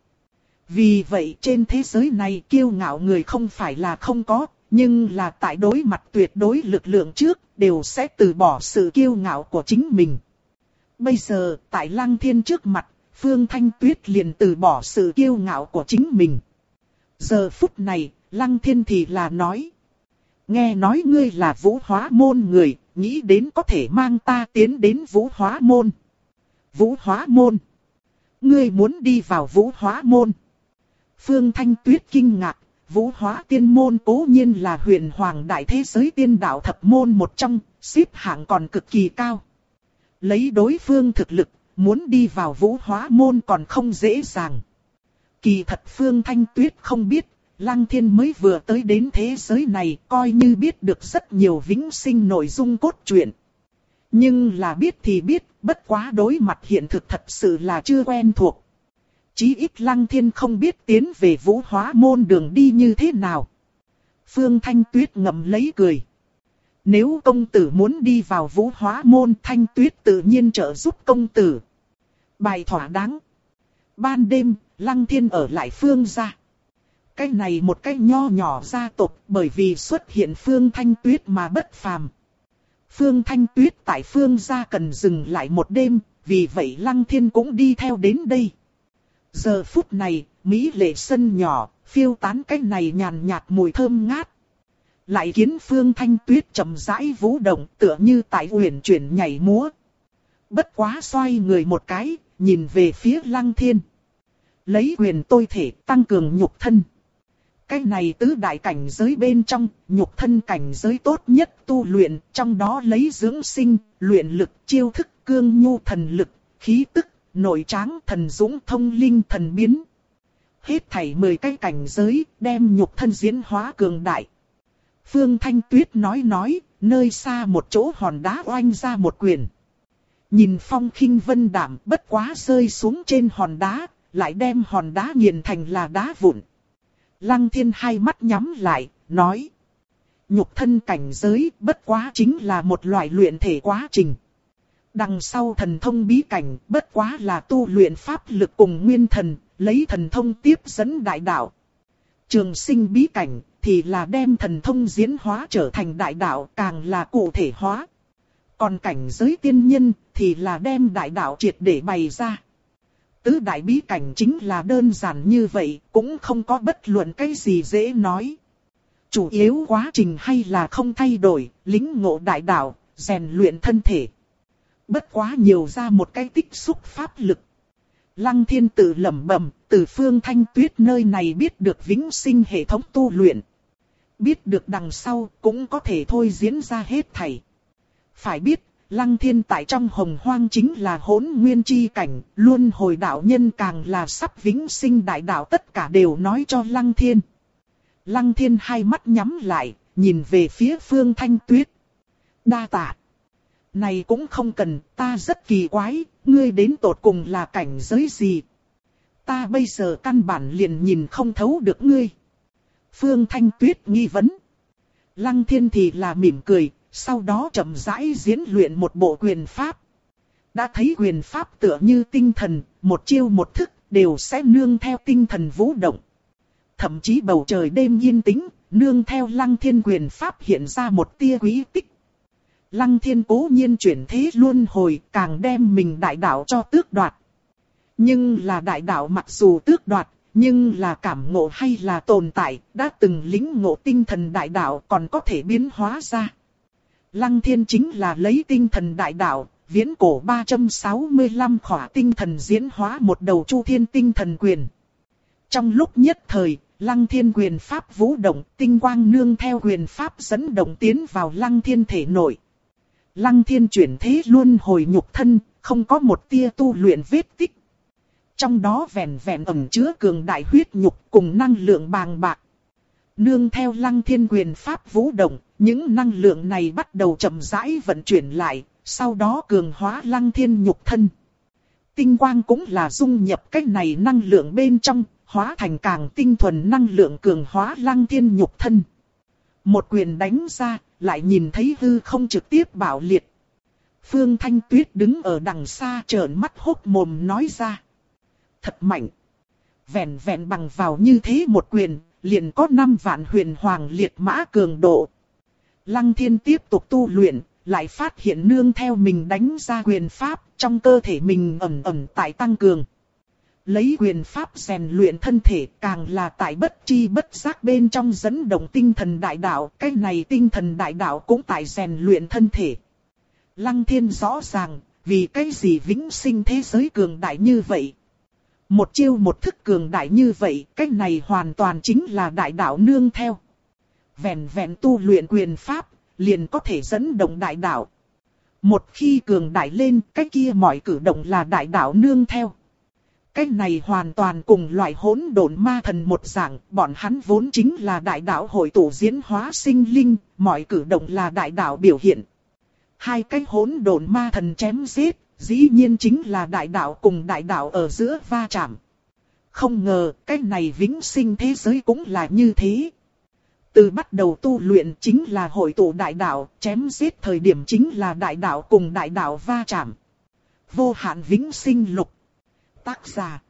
Vì vậy trên thế giới này kiêu ngạo người không phải là không có, nhưng là tại đối mặt tuyệt đối lực lượng trước, đều sẽ từ bỏ sự kiêu ngạo của chính mình. Bây giờ, tại lăng thiên trước mặt, Phương Thanh Tuyết liền từ bỏ sự kiêu ngạo của chính mình. Giờ phút này, lăng thiên thì là nói. Nghe nói ngươi là vũ hóa môn người, nghĩ đến có thể mang ta tiến đến vũ hóa môn. Vũ hóa môn. Ngươi muốn đi vào vũ hóa môn. Phương Thanh Tuyết kinh ngạc, vũ hóa tiên môn cố nhiên là huyền hoàng đại thế giới tiên đạo thập môn một trong, xếp hạng còn cực kỳ cao. Lấy đối phương thực lực, muốn đi vào vũ hóa môn còn không dễ dàng. Kỳ thật Phương Thanh Tuyết không biết, Lăng Thiên mới vừa tới đến thế giới này coi như biết được rất nhiều vĩnh sinh nội dung cốt truyện. Nhưng là biết thì biết, bất quá đối mặt hiện thực thật sự là chưa quen thuộc. Chí ít Lăng Thiên không biết tiến về vũ hóa môn đường đi như thế nào. Phương Thanh Tuyết ngậm lấy cười. Nếu công tử muốn đi vào vũ hóa môn Thanh Tuyết tự nhiên trợ giúp công tử. Bài thỏa đáng. Ban đêm, Lăng Thiên ở lại Phương gia. Cái này một cái nho nhỏ gia tộc bởi vì xuất hiện Phương Thanh Tuyết mà bất phàm. Phương Thanh Tuyết tại Phương gia cần dừng lại một đêm, vì vậy Lăng Thiên cũng đi theo đến đây. Giờ phút này, Mỹ lệ sân nhỏ, phiêu tán cái này nhàn nhạt mùi thơm ngát. Lại kiến Phương Thanh Tuyết chậm rãi vũ động tựa như tại huyền chuyển nhảy múa. Bất quá xoay người một cái, nhìn về phía Lăng Thiên. Lấy quyền tôi thể tăng cường nhục thân. Cái này tứ đại cảnh giới bên trong, nhục thân cảnh giới tốt nhất tu luyện, trong đó lấy dưỡng sinh, luyện lực, chiêu thức, cương nhu thần lực, khí tức, nội tráng, thần dũng, thông linh, thần biến. Hết thảy 10 cái cảnh giới, đem nhục thân diễn hóa cường đại. Phương Thanh Tuyết nói nói, nơi xa một chỗ hòn đá oanh ra một quyền. Nhìn phong khinh vân đảm bất quá rơi xuống trên hòn đá, lại đem hòn đá nghiền thành là đá vụn. Lăng thiên hai mắt nhắm lại, nói. Nhục thân cảnh giới bất quá chính là một loại luyện thể quá trình. Đằng sau thần thông bí cảnh bất quá là tu luyện pháp lực cùng nguyên thần, lấy thần thông tiếp dẫn đại đạo. Trường sinh bí cảnh thì là đem thần thông diễn hóa trở thành đại đạo càng là cụ thể hóa. Còn cảnh giới tiên nhân thì là đem đại đạo triệt để bày ra. Tứ đại bí cảnh chính là đơn giản như vậy, cũng không có bất luận cái gì dễ nói. Chủ yếu quá trình hay là không thay đổi, lính ngộ đại đạo, rèn luyện thân thể. Bất quá nhiều ra một cái tích xúc pháp lực. Lăng thiên tự lẩm bẩm, từ phương thanh tuyết nơi này biết được vĩnh sinh hệ thống tu luyện. Biết được đằng sau cũng có thể thôi diễn ra hết thảy. Phải biết, Lăng thiên tại trong hồng hoang chính là hỗn nguyên chi cảnh, luôn hồi đạo nhân càng là sắp vĩnh sinh đại đạo tất cả đều nói cho lăng thiên. Lăng thiên hai mắt nhắm lại, nhìn về phía phương thanh tuyết. Đa tạ. Này cũng không cần, ta rất kỳ quái, ngươi đến tột cùng là cảnh giới gì? Ta bây giờ căn bản liền nhìn không thấu được ngươi. Phương Thanh Tuyết nghi vấn. Lăng thiên thì là mỉm cười, sau đó chậm rãi diễn luyện một bộ quyền pháp. Đã thấy quyền pháp tựa như tinh thần, một chiêu một thức, đều sẽ nương theo tinh thần vũ động. Thậm chí bầu trời đêm yên tĩnh, nương theo lăng thiên quyền pháp hiện ra một tia quý tích. Lăng thiên cố nhiên chuyển thế luôn hồi, càng đem mình đại đạo cho tước đoạt. Nhưng là đại đạo mặc dù tước đoạt, nhưng là cảm ngộ hay là tồn tại, đã từng lính ngộ tinh thần đại đạo còn có thể biến hóa ra. Lăng thiên chính là lấy tinh thần đại đạo, viễn cổ 365 khỏa tinh thần diễn hóa một đầu chu thiên tinh thần quyền. Trong lúc nhất thời, lăng thiên quyền pháp vũ động, tinh quang nương theo quyền pháp dẫn động tiến vào lăng thiên thể nội. Lăng thiên chuyển thế luôn hồi nhục thân, không có một tia tu luyện vết tích. Trong đó vẹn vẹn ẩn chứa cường đại huyết nhục cùng năng lượng bàng bạc. Nương theo lăng thiên quyền pháp vũ động, những năng lượng này bắt đầu chậm rãi vận chuyển lại, sau đó cường hóa lăng thiên nhục thân. Tinh quang cũng là dung nhập cách này năng lượng bên trong, hóa thành càng tinh thuần năng lượng cường hóa lăng thiên nhục thân. Một quyền đánh ra, lại nhìn thấy hư không trực tiếp bạo liệt. Phương Thanh Tuyết đứng ở đằng xa trợn mắt hốc mồm nói ra. Thật mạnh. Vẹn vẹn bằng vào như thế một quyền, liền có năm vạn huyền hoàng liệt mã cường độ. Lăng thiên tiếp tục tu luyện, lại phát hiện nương theo mình đánh ra quyền pháp, trong cơ thể mình ẩm ẩm tại tăng cường. Lấy quyền pháp rèn luyện thân thể càng là tại bất chi bất giác bên trong dẫn động tinh thần đại đạo, cái này tinh thần đại đạo cũng tại rèn luyện thân thể. Lăng thiên rõ ràng, vì cái gì vĩnh sinh thế giới cường đại như vậy. Một chiêu một thức cường đại như vậy, cái này hoàn toàn chính là đại đạo nương theo. Vẹn vẹn tu luyện quyền pháp, liền có thể dẫn động đại đạo. Một khi cường đại lên, cái kia mọi cử động là đại đạo nương theo. Cái này hoàn toàn cùng loại hỗn độn ma thần một dạng, bọn hắn vốn chính là đại đạo hội tụ diễn hóa sinh linh, mọi cử động là đại đạo biểu hiện. Hai cái hỗn độn ma thần chém giết, dĩ nhiên chính là đại đạo cùng đại đạo ở giữa va chạm. Không ngờ, cái này vĩnh sinh thế giới cũng là như thế. Từ bắt đầu tu luyện chính là hội tụ đại đạo, chém giết thời điểm chính là đại đạo cùng đại đạo va chạm. Vô hạn vĩnh sinh lục. Tác giả.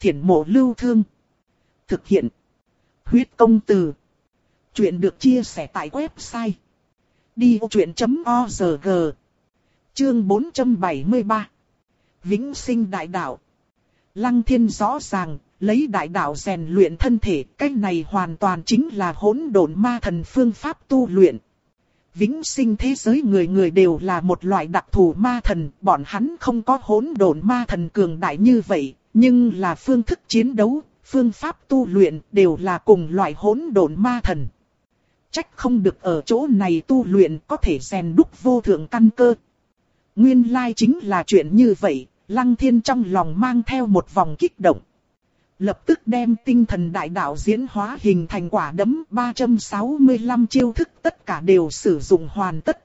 Thiển mộ lưu thương. Thực hiện. Huyết công từ. Chuyện được chia sẻ tại website. Đi vô chuyện.org Chương 473 Vĩnh sinh đại đạo Lăng thiên rõ ràng, lấy đại đạo rèn luyện thân thể, cách này hoàn toàn chính là hỗn độn ma thần phương pháp tu luyện. Vĩnh sinh thế giới người người đều là một loại đặc thù ma thần, bọn hắn không có hỗn độn ma thần cường đại như vậy, nhưng là phương thức chiến đấu, phương pháp tu luyện đều là cùng loại hỗn độn ma thần. Trách không được ở chỗ này tu luyện có thể rèn đúc vô thượng căn cơ. Nguyên lai chính là chuyện như vậy, Lăng Thiên trong lòng mang theo một vòng kích động. Lập tức đem tinh thần đại đạo diễn hóa hình thành quả đấm 365 chiêu thức tất cả đều sử dụng hoàn tất.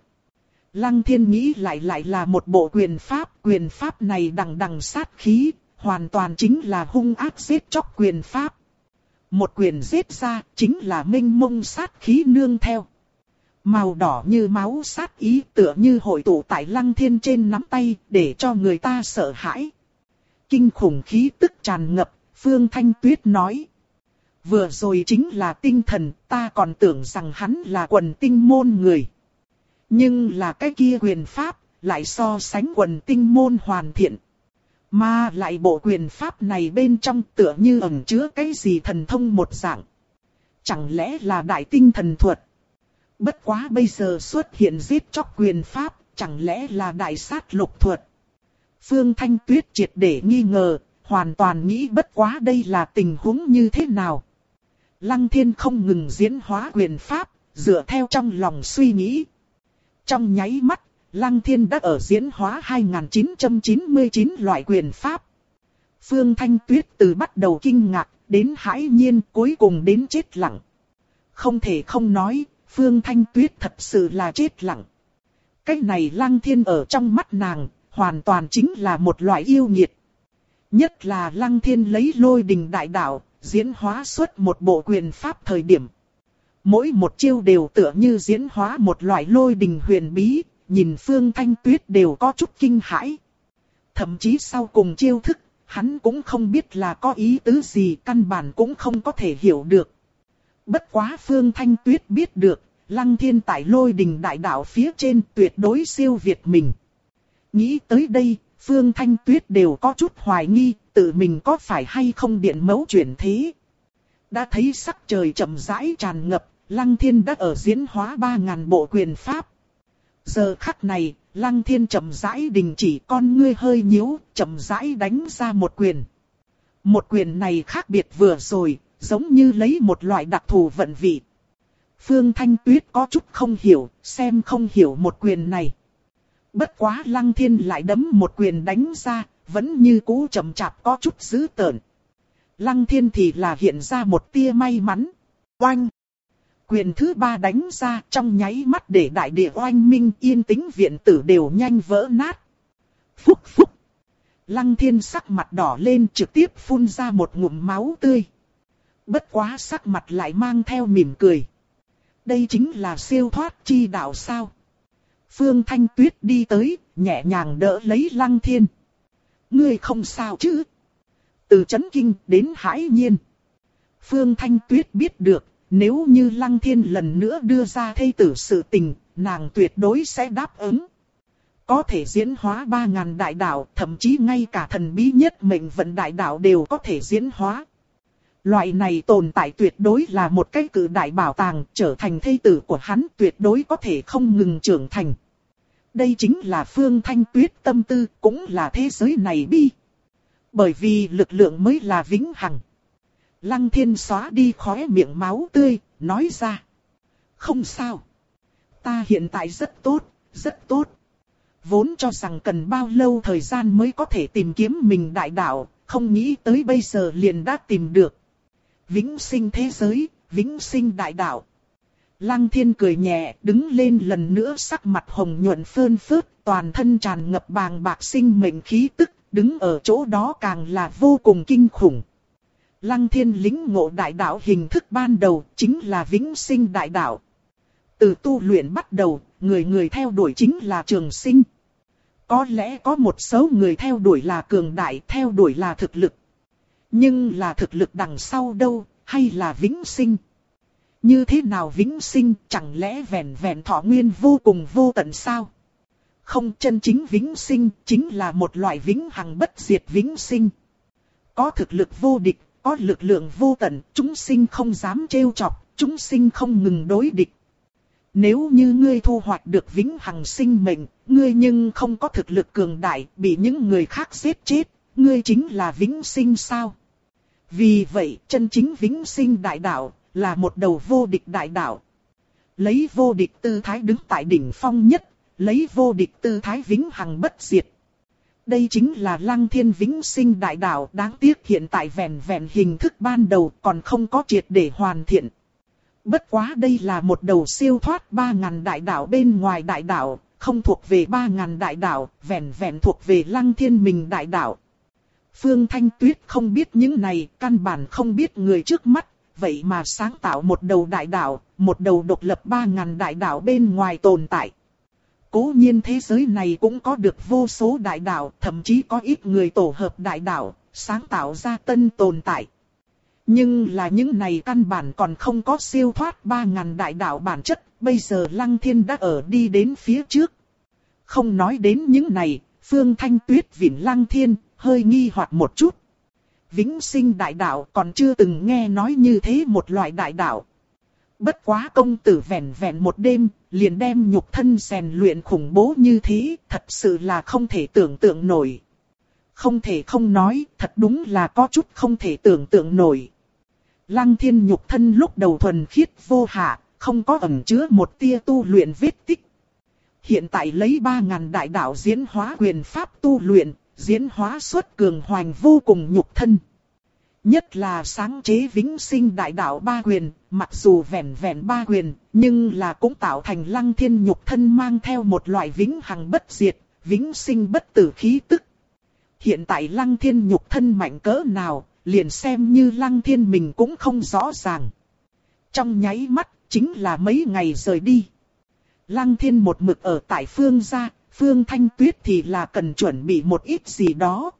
Lăng thiên nghĩ lại lại là một bộ quyền pháp, quyền pháp này đằng đằng sát khí, hoàn toàn chính là hung ác giết chóc quyền pháp. Một quyền giết ra chính là minh mông sát khí nương theo. Màu đỏ như máu sát ý tựa như hội tụ tại lăng thiên trên nắm tay để cho người ta sợ hãi. Kinh khủng khí tức tràn ngập, Phương Thanh Tuyết nói. Vừa rồi chính là tinh thần, ta còn tưởng rằng hắn là quần tinh môn người. Nhưng là cái kia quyền pháp, lại so sánh quần tinh môn hoàn thiện. Mà lại bộ quyền pháp này bên trong tựa như ẩn chứa cái gì thần thông một dạng. Chẳng lẽ là đại tinh thần thuật? Bất quá bây giờ xuất hiện giết chóc quyền pháp, chẳng lẽ là đại sát lục thuật? Phương Thanh Tuyết triệt để nghi ngờ, hoàn toàn nghĩ bất quá đây là tình huống như thế nào. Lăng thiên không ngừng diễn hóa quyền pháp, dựa theo trong lòng suy nghĩ. Trong nháy mắt, Lăng thiên đã ở diễn hóa 2999 loại quyền pháp. Phương Thanh Tuyết từ bắt đầu kinh ngạc, đến hãi nhiên, cuối cùng đến chết lặng. Không thể không nói, Phương Thanh Tuyết thật sự là chết lặng. Cái này lăng thiên ở trong mắt nàng, hoàn toàn chính là một loại yêu nghiệt. Nhất là lăng thiên lấy lôi đình đại đạo, diễn hóa xuất một bộ quyền pháp thời điểm. Mỗi một chiêu đều tựa như diễn hóa một loại lôi đình huyền bí, nhìn Phương Thanh Tuyết đều có chút kinh hãi. Thậm chí sau cùng chiêu thức, hắn cũng không biết là có ý tứ gì, căn bản cũng không có thể hiểu được. Bất quá Phương Thanh Tuyết biết được, Lăng Thiên tại lôi đình đại đạo phía trên tuyệt đối siêu việt mình. Nghĩ tới đây, Phương Thanh Tuyết đều có chút hoài nghi, tự mình có phải hay không điện mẫu chuyển thế. Đã thấy sắc trời chậm rãi tràn ngập, Lăng Thiên đã ở diễn hóa 3.000 bộ quyền pháp. Giờ khắc này, Lăng Thiên chậm rãi đình chỉ con ngươi hơi nhíu, chậm rãi đánh ra một quyền. Một quyền này khác biệt vừa rồi, giống như lấy một loại đặc thù vận vị. Phương Thanh Tuyết có chút không hiểu, xem không hiểu một quyền này. Bất quá Lăng Thiên lại đấm một quyền đánh ra, vẫn như cũ chậm chạp có chút dữ tợn. Lăng Thiên thì là hiện ra một tia may mắn. Oanh! Quyền thứ ba đánh ra trong nháy mắt để đại địa oanh minh yên tĩnh viện tử đều nhanh vỡ nát. Phúc phúc! Lăng thiên sắc mặt đỏ lên trực tiếp phun ra một ngụm máu tươi. Bất quá sắc mặt lại mang theo mỉm cười. Đây chính là siêu thoát chi đạo sao. Phương Thanh Tuyết đi tới, nhẹ nhàng đỡ lấy Lăng Thiên. Ngươi không sao chứ? Từ chấn kinh đến hãi nhiên. Phương Thanh Tuyết biết được, nếu như Lăng Thiên lần nữa đưa ra thây tử sự tình, nàng tuyệt đối sẽ đáp ứng. Có thể diễn hóa ba ngàn đại đạo, thậm chí ngay cả thần bí nhất mệnh vận đại đạo đều có thể diễn hóa. Loại này tồn tại tuyệt đối là một cái cử đại bảo tàng, trở thành thây tử của hắn tuyệt đối có thể không ngừng trưởng thành. Đây chính là phương thanh tuyết tâm tư, cũng là thế giới này bi. Bởi vì lực lượng mới là vĩnh hằng. Lăng thiên xóa đi khóe miệng máu tươi, nói ra. Không sao. Ta hiện tại rất tốt, rất tốt. Vốn cho rằng cần bao lâu thời gian mới có thể tìm kiếm mình đại đạo, không nghĩ tới bây giờ liền đã tìm được. Vĩnh sinh thế giới, vĩnh sinh đại đạo. Lăng thiên cười nhẹ, đứng lên lần nữa sắc mặt hồng nhuận phơn phớt, toàn thân tràn ngập bàng bạc sinh mệnh khí tức, đứng ở chỗ đó càng là vô cùng kinh khủng. Lăng thiên lính ngộ đại đạo hình thức ban đầu chính là vĩnh sinh đại đạo. Từ tu luyện bắt đầu, người người theo đuổi chính là trường sinh. Có lẽ có một số người theo đuổi là cường đại, theo đuổi là thực lực. Nhưng là thực lực đằng sau đâu, hay là vĩnh sinh? Như thế nào vĩnh sinh, chẳng lẽ vẹn vẹn thọ nguyên vô cùng vô tận sao? Không chân chính vĩnh sinh, chính là một loại vĩnh hằng bất diệt vĩnh sinh. Có thực lực vô địch, có lực lượng vô tận, chúng sinh không dám trêu chọc, chúng sinh không ngừng đối địch. Nếu như ngươi thu hoạch được vĩnh hằng sinh mệnh, ngươi nhưng không có thực lực cường đại, bị những người khác giết chết, ngươi chính là vĩnh sinh sao? Vì vậy, chân chính vĩnh sinh đại đạo, là một đầu vô địch đại đạo. Lấy vô địch tư thái đứng tại đỉnh phong nhất, lấy vô địch tư thái vĩnh hằng bất diệt. Đây chính là lăng thiên vĩnh sinh đại đạo đáng tiếc hiện tại vẹn vẹn hình thức ban đầu còn không có triệt để hoàn thiện. Bất quá đây là một đầu siêu thoát ba ngàn đại đạo bên ngoài đại đạo, không thuộc về ba ngàn đại đạo, vẹn vẹn thuộc về lăng thiên mình đại đạo. Phương Thanh Tuyết không biết những này, căn bản không biết người trước mắt, vậy mà sáng tạo một đầu đại đạo, một đầu độc lập ba ngàn đại đạo bên ngoài tồn tại. Cố nhiên thế giới này cũng có được vô số đại đạo, thậm chí có ít người tổ hợp đại đạo, sáng tạo ra tân tồn tại. Nhưng là những này căn bản còn không có siêu thoát ba ngàn đại đạo bản chất, bây giờ Lăng Thiên đã ở đi đến phía trước. Không nói đến những này, Phương Thanh Tuyết vịn Lăng Thiên, hơi nghi hoặc một chút. Vĩnh sinh đại đạo còn chưa từng nghe nói như thế một loại đại đạo. Bất quá công tử vẹn vẹn một đêm, liền đem nhục thân rèn luyện khủng bố như thế, thật sự là không thể tưởng tượng nổi. Không thể không nói, thật đúng là có chút không thể tưởng tượng nổi. Lăng thiên nhục thân lúc đầu thuần khiết vô hạ, không có ẩn chứa một tia tu luyện vết tích. Hiện tại lấy ba ngàn đại đạo diễn hóa quyền pháp tu luyện, diễn hóa xuất cường hoành vô cùng nhục thân. Nhất là sáng chế vĩnh sinh đại đạo ba quyền, mặc dù vẹn vẹn ba quyền, nhưng là cũng tạo thành lăng thiên nhục thân mang theo một loại vĩnh hằng bất diệt, vĩnh sinh bất tử khí tức. Hiện tại lăng thiên nhục thân mạnh cỡ nào, liền xem như lăng thiên mình cũng không rõ ràng. Trong nháy mắt, chính là mấy ngày rời đi. Lăng thiên một mực ở tại phương gia, phương thanh tuyết thì là cần chuẩn bị một ít gì đó.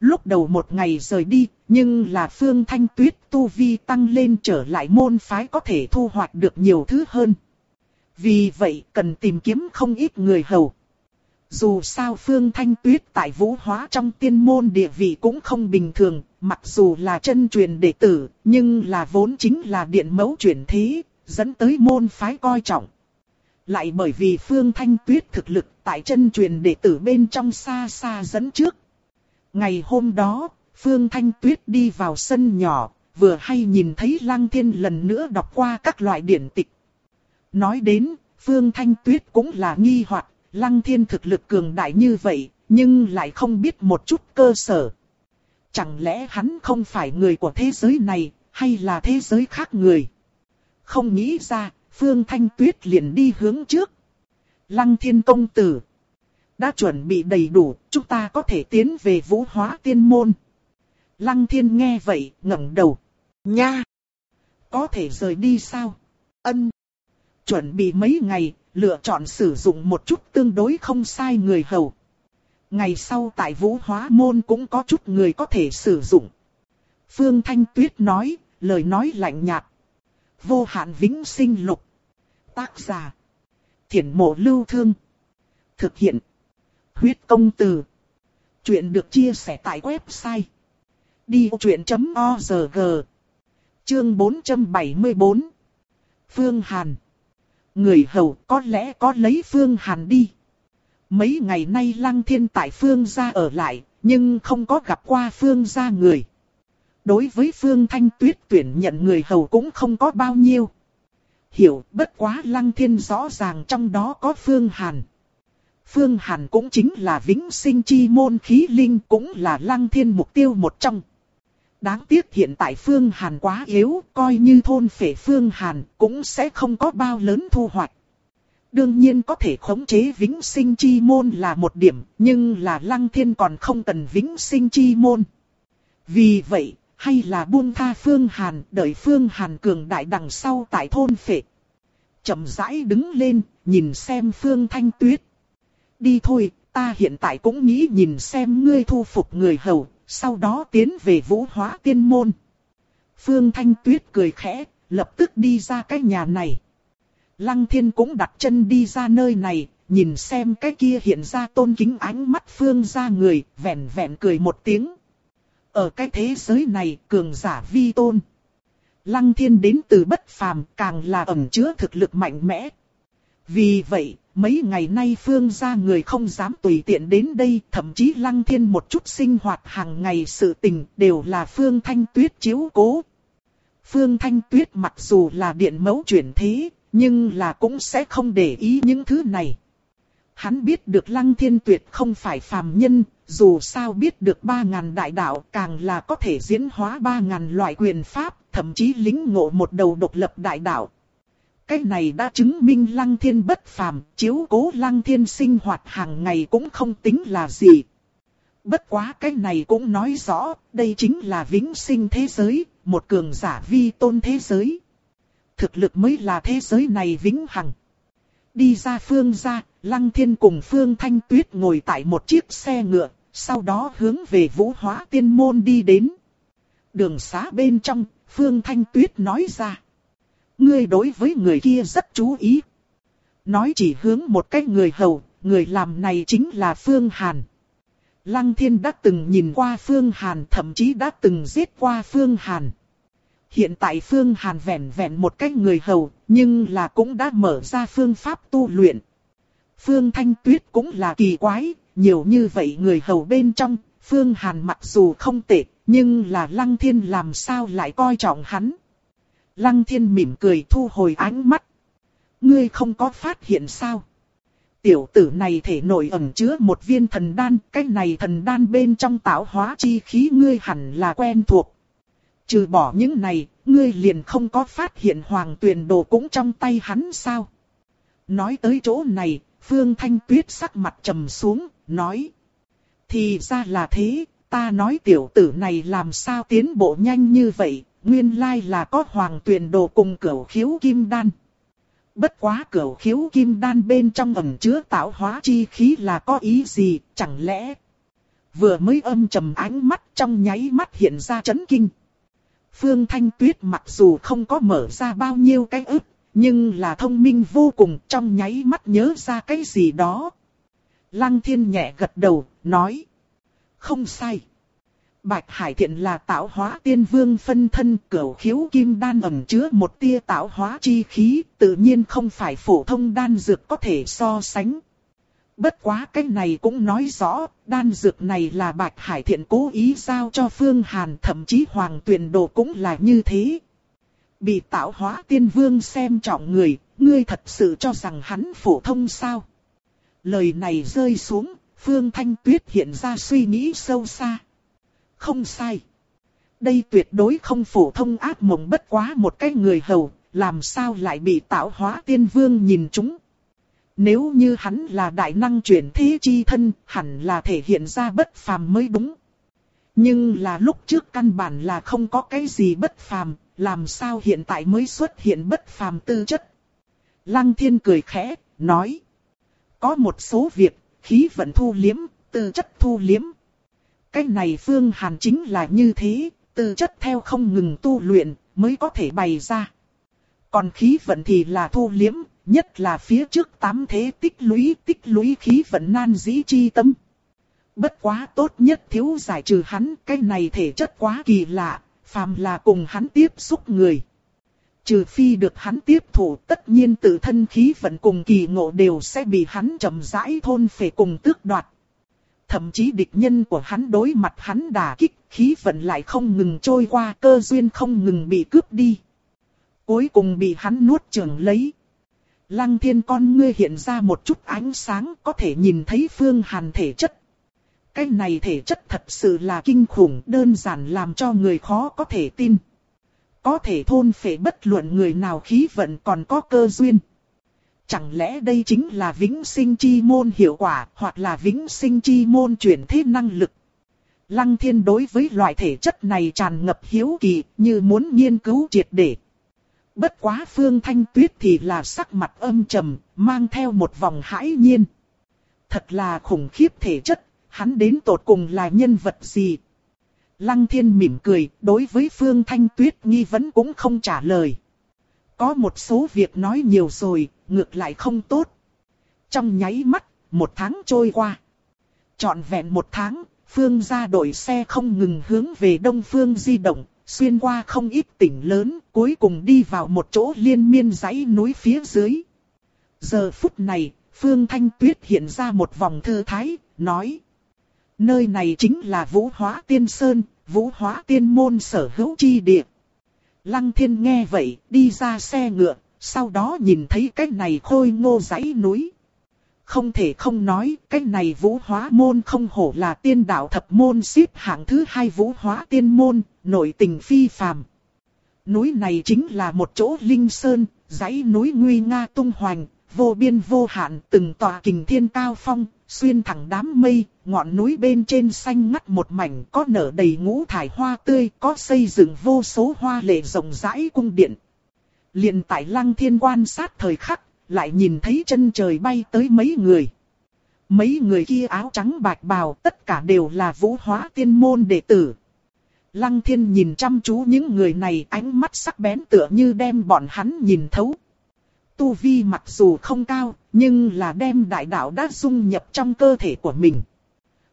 Lúc đầu một ngày rời đi, nhưng là phương thanh tuyết tu vi tăng lên trở lại môn phái có thể thu hoạch được nhiều thứ hơn. Vì vậy cần tìm kiếm không ít người hầu. Dù sao Phương Thanh Tuyết tại vũ hóa trong tiên môn địa vị cũng không bình thường, mặc dù là chân truyền đệ tử, nhưng là vốn chính là điện mẫu chuyển thế, dẫn tới môn phái coi trọng. Lại bởi vì Phương Thanh Tuyết thực lực tại chân truyền đệ tử bên trong xa xa dẫn trước. Ngày hôm đó, Phương Thanh Tuyết đi vào sân nhỏ, vừa hay nhìn thấy Lăng Thiên lần nữa đọc qua các loại điển tịch. Nói đến, Phương Thanh Tuyết cũng là nghi hoặc, Lăng Thiên thực lực cường đại như vậy, nhưng lại không biết một chút cơ sở. Chẳng lẽ hắn không phải người của thế giới này, hay là thế giới khác người? Không nghĩ ra, Phương Thanh Tuyết liền đi hướng trước. Lăng Thiên công tử. Đã chuẩn bị đầy đủ, chúng ta có thể tiến về vũ hóa tiên môn. Lăng thiên nghe vậy, ngẩng đầu. Nha! Có thể rời đi sao? Ân! Chuẩn bị mấy ngày, lựa chọn sử dụng một chút tương đối không sai người hầu. Ngày sau tại vũ hóa môn cũng có chút người có thể sử dụng. Phương Thanh Tuyết nói, lời nói lạnh nhạt. Vô hạn vĩnh sinh lục. Tác giả. Thiển mộ lưu thương. Thực hiện. Huyết công từ. Chuyện được chia sẻ tại website. Đi truyện.org Chương 474 Phương Hàn Người hầu có lẽ có lấy Phương Hàn đi. Mấy ngày nay Lăng Thiên tại Phương gia ở lại, nhưng không có gặp qua Phương gia người. Đối với Phương Thanh Tuyết tuyển nhận người hầu cũng không có bao nhiêu. Hiểu bất quá Lăng Thiên rõ ràng trong đó có Phương Hàn. Phương Hàn cũng chính là vĩnh sinh chi môn khí linh cũng là Lăng Thiên mục tiêu một trong. Đáng tiếc hiện tại Phương Hàn quá yếu, coi như thôn phệ Phương Hàn cũng sẽ không có bao lớn thu hoạch. Đương nhiên có thể khống chế vĩnh sinh chi môn là một điểm, nhưng là Lăng Thiên còn không cần vĩnh sinh chi môn. Vì vậy, hay là buông tha Phương Hàn, đợi Phương Hàn cường đại đằng sau tại thôn phệ. chậm rãi đứng lên, nhìn xem Phương Thanh Tuyết. Đi thôi, ta hiện tại cũng nghĩ nhìn xem ngươi thu phục người hầu, sau đó tiến về vũ hóa tiên môn. Phương Thanh Tuyết cười khẽ, lập tức đi ra cái nhà này. Lăng Thiên cũng đặt chân đi ra nơi này, nhìn xem cái kia hiện ra tôn kính ánh mắt Phương ra người, vẹn vẹn cười một tiếng. Ở cái thế giới này, cường giả vi tôn. Lăng Thiên đến từ bất phàm, càng là ẩn chứa thực lực mạnh mẽ. Vì vậy, Mấy ngày nay Phương gia người không dám tùy tiện đến đây, thậm chí Lăng Thiên một chút sinh hoạt hàng ngày sự tình đều là Phương Thanh Tuyết chiếu cố. Phương Thanh Tuyết mặc dù là điện mẫu chuyển thế, nhưng là cũng sẽ không để ý những thứ này. Hắn biết được Lăng Thiên Tuyệt không phải phàm nhân, dù sao biết được ba ngàn đại đạo càng là có thể diễn hóa ba ngàn loại quyền pháp, thậm chí lính ngộ một đầu độc lập đại đạo. Cái này đã chứng minh lăng thiên bất phàm, chiếu cố lăng thiên sinh hoạt hàng ngày cũng không tính là gì. Bất quá cái này cũng nói rõ, đây chính là vĩnh sinh thế giới, một cường giả vi tôn thế giới. Thực lực mới là thế giới này vĩnh hằng. Đi ra phương ra, Lăng Thiên cùng Phương Thanh Tuyết ngồi tại một chiếc xe ngựa, sau đó hướng về vũ hóa tiên môn đi đến. Đường xá bên trong, Phương Thanh Tuyết nói ra. Ngươi đối với người kia rất chú ý. Nói chỉ hướng một cái người hầu, người làm này chính là Phương Hàn. Lăng Thiên đã từng nhìn qua Phương Hàn thậm chí đã từng giết qua Phương Hàn. Hiện tại Phương Hàn vẹn vẹn một cái người hầu, nhưng là cũng đã mở ra phương pháp tu luyện. Phương Thanh Tuyết cũng là kỳ quái, nhiều như vậy người hầu bên trong, Phương Hàn mặc dù không tệ, nhưng là Lăng Thiên làm sao lại coi trọng hắn. Lăng thiên mỉm cười thu hồi ánh mắt. Ngươi không có phát hiện sao? Tiểu tử này thể nội ẩn chứa một viên thần đan, cái này thần đan bên trong tạo hóa chi khí ngươi hẳn là quen thuộc. Trừ bỏ những này, ngươi liền không có phát hiện hoàng tuyền đồ cũng trong tay hắn sao? Nói tới chỗ này, Phương Thanh Tuyết sắc mặt trầm xuống, nói. Thì ra là thế, ta nói tiểu tử này làm sao tiến bộ nhanh như vậy, nguyên lai là có hoàng tuyền đồ cùng cửu khiếu kim đan. Bất quá cửu khiếu kim đan bên trong ẩn chứa tạo hóa chi khí là có ý gì, chẳng lẽ... Vừa mới âm trầm ánh mắt trong nháy mắt hiện ra chấn kinh. Phương Thanh Tuyết mặc dù không có mở ra bao nhiêu cái ức, nhưng là thông minh vô cùng trong nháy mắt nhớ ra cái gì đó. Lăng thiên nhẹ gật đầu, nói. Không sai. Bạch Hải Thiện là tạo hóa tiên vương phân thân cửu khiếu kim đan ẩn chứa một tia tạo hóa chi khí, tự nhiên không phải phổ thông đan dược có thể so sánh. Bất quá cái này cũng nói rõ, đan dược này là Bạch Hải Thiện cố ý giao cho Phương Hàn thậm chí Hoàng Tuyền Đồ cũng là như thế. Bị tạo hóa tiên vương xem trọng người, ngươi thật sự cho rằng hắn phổ thông sao? Lời này rơi xuống, Phương Thanh Tuyết hiện ra suy nghĩ sâu xa. Không sai. Đây tuyệt đối không phổ thông ác mộng bất quá một cái người hầu, làm sao lại bị tạo hóa tiên vương nhìn chúng. Nếu như hắn là đại năng chuyển thế chi thân, hẳn là thể hiện ra bất phàm mới đúng. Nhưng là lúc trước căn bản là không có cái gì bất phàm, làm sao hiện tại mới xuất hiện bất phàm tư chất. Lăng thiên cười khẽ, nói. Có một số việc, khí vận thu liếm, tư chất thu liếm. Cái này Phương Hàn chính là như thế, tư chất theo không ngừng tu luyện, mới có thể bày ra. Còn khí vận thì là thu liếm, nhất là phía trước tám thế tích lũy tích lũy khí vận nan dĩ chi tâm. Bất quá tốt nhất thiếu giải trừ hắn, cái này thể chất quá kỳ lạ, phàm là cùng hắn tiếp xúc người. Trừ phi được hắn tiếp thủ tất nhiên tự thân khí vận cùng kỳ ngộ đều sẽ bị hắn chậm rãi thôn phệ cùng tước đoạt. Thậm chí địch nhân của hắn đối mặt hắn đả kích, khí vận lại không ngừng trôi qua cơ duyên không ngừng bị cướp đi. Cuối cùng bị hắn nuốt trường lấy. Lăng thiên con ngươi hiện ra một chút ánh sáng có thể nhìn thấy phương hàn thể chất. Cái này thể chất thật sự là kinh khủng đơn giản làm cho người khó có thể tin. Có thể thôn phệ bất luận người nào khí vận còn có cơ duyên. Chẳng lẽ đây chính là vĩnh sinh chi môn hiệu quả hoặc là vĩnh sinh chi môn chuyển thế năng lực. Lăng thiên đối với loại thể chất này tràn ngập hiếu kỳ như muốn nghiên cứu triệt để. Bất quá phương thanh tuyết thì là sắc mặt âm trầm, mang theo một vòng hãi nhiên. Thật là khủng khiếp thể chất, hắn đến tột cùng là nhân vật gì? Lăng thiên mỉm cười, đối với phương thanh tuyết nghi vấn cũng không trả lời. Có một số việc nói nhiều rồi, ngược lại không tốt. Trong nháy mắt, một tháng trôi qua. Chọn vẹn một tháng, phương ra đội xe không ngừng hướng về đông phương di động, xuyên qua không ít tỉnh lớn, cuối cùng đi vào một chỗ liên miên dãy núi phía dưới. Giờ phút này, Phương Thanh Tuyết hiện ra một vòng thư thái, nói. Nơi này chính là Vũ Hóa Tiên Sơn, Vũ Hóa Tiên Môn sở hữu chi địa. Lăng Thiên nghe vậy, đi ra xe ngựa, sau đó nhìn thấy cái này khôi ngô dãy núi. Không thể không nói, cái này vũ hóa môn không hổ là tiên đạo thập môn xếp hạng thứ hai vũ hóa tiên môn, nội tình phi phàm. Núi này chính là một chỗ linh sơn, dãy núi nguy nga tung hoành, vô biên vô hạn, từng tòa kình thiên cao phong, xuyên thẳng đám mây, ngọn núi bên trên xanh ngắt một mảnh, có nở đầy ngũ thải hoa tươi, có xây dựng vô số hoa lệ rộng rãi cung điện. liền tại lăng thiên quan sát thời khắc, lại nhìn thấy chân trời bay tới mấy người. Mấy người kia áo trắng bạch bào tất cả đều là vũ hóa tiên môn đệ tử. Lăng thiên nhìn chăm chú những người này ánh mắt sắc bén tựa như đem bọn hắn nhìn thấu. Tu vi mặc dù không cao, nhưng là đem đại đạo đã dung nhập trong cơ thể của mình.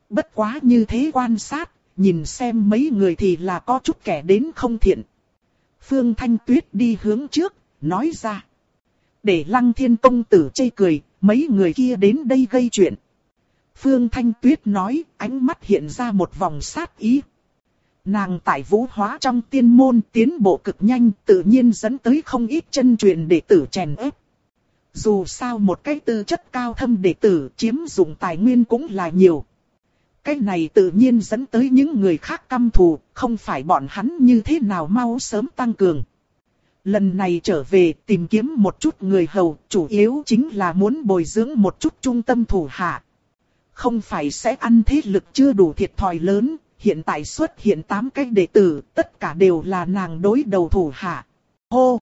Bất quá như thế quan sát, nhìn xem mấy người thì là có chút kẻ đến không thiện. Phương Thanh Tuyết đi hướng trước, nói ra. Để lăng thiên công tử chê cười, mấy người kia đến đây gây chuyện. Phương Thanh Tuyết nói, ánh mắt hiện ra một vòng sát ý. Nàng tại vũ hóa trong tiên môn tiến bộ cực nhanh tự nhiên dẫn tới không ít chân truyền đệ tử chèn ép. Dù sao một cái tư chất cao thâm đệ tử chiếm dụng tài nguyên cũng là nhiều. Cái này tự nhiên dẫn tới những người khác căm thù, không phải bọn hắn như thế nào mau sớm tăng cường. Lần này trở về tìm kiếm một chút người hầu, chủ yếu chính là muốn bồi dưỡng một chút trung tâm thủ hạ. Không phải sẽ ăn thế lực chưa đủ thiệt thòi lớn, hiện tại xuất hiện 8 cái đệ tử, tất cả đều là nàng đối đầu thủ hạ. Hô!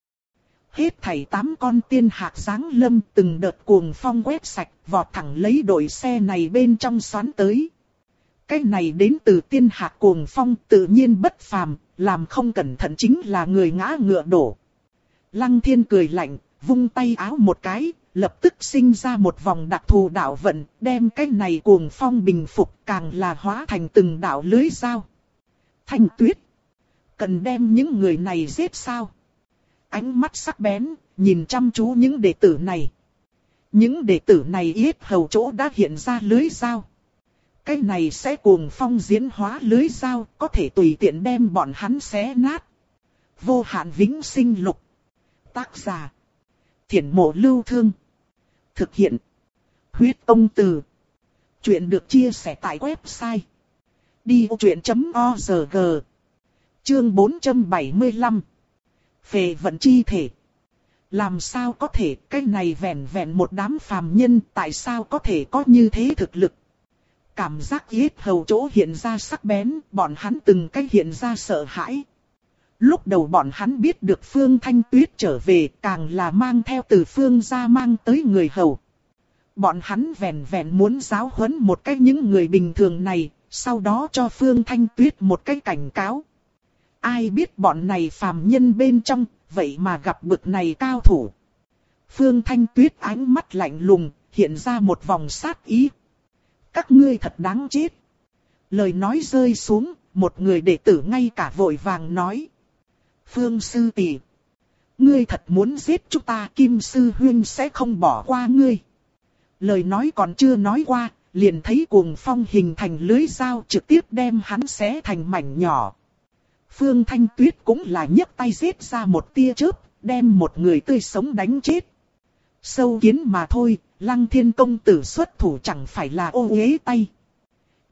Hết thảy 8 con tiên hạc sáng lâm từng đợt cuồng phong quét sạch, vọt thẳng lấy đội xe này bên trong xoắn tới. Cái này đến từ tiên hạc cuồng phong tự nhiên bất phàm, làm không cẩn thận chính là người ngã ngựa đổ. Lăng thiên cười lạnh, vung tay áo một cái, lập tức sinh ra một vòng đặc thù đạo vận, đem cái này cuồng phong bình phục càng là hóa thành từng đạo lưới dao. Thanh tuyết, cần đem những người này giết sao? Ánh mắt sắc bén, nhìn chăm chú những đệ tử này. Những đệ tử này yết hầu chỗ đã hiện ra lưới dao. Cái này sẽ cuồng phong diễn hóa lưới dao, có thể tùy tiện đem bọn hắn xé nát. Vô hạn vĩnh sinh lục. Tác giả. Thiển mộ lưu thương. Thực hiện. Huyết công từ. Chuyện được chia sẻ tại website. Đi truyện.org Chương 475 Phề vận chi thể Làm sao có thể, cái này vẹn vẹn một đám phàm nhân, tại sao có thể có như thế thực lực? Cảm giác yết hầu chỗ hiện ra sắc bén, bọn hắn từng cách hiện ra sợ hãi. Lúc đầu bọn hắn biết được Phương Thanh Tuyết trở về càng là mang theo từ Phương ra mang tới người hầu. Bọn hắn vẹn vẹn muốn giáo huấn một cách những người bình thường này, sau đó cho Phương Thanh Tuyết một cái cảnh cáo. Ai biết bọn này phàm nhân bên trong, vậy mà gặp bực này cao thủ. Phương Thanh Tuyết ánh mắt lạnh lùng, hiện ra một vòng sát ý. Các ngươi thật đáng chết. Lời nói rơi xuống, một người đệ tử ngay cả vội vàng nói. Phương Sư Tỷ, Ngươi thật muốn giết chúng ta Kim Sư Huyên sẽ không bỏ qua ngươi. Lời nói còn chưa nói qua, liền thấy cuồng phong hình thành lưới dao trực tiếp đem hắn xé thành mảnh nhỏ. Phương Thanh Tuyết cũng là nhấc tay giết ra một tia chớp, đem một người tươi sống đánh chết. Sâu kiến mà thôi, Lăng Thiên Công Tử xuất thủ chẳng phải là ô uế tay.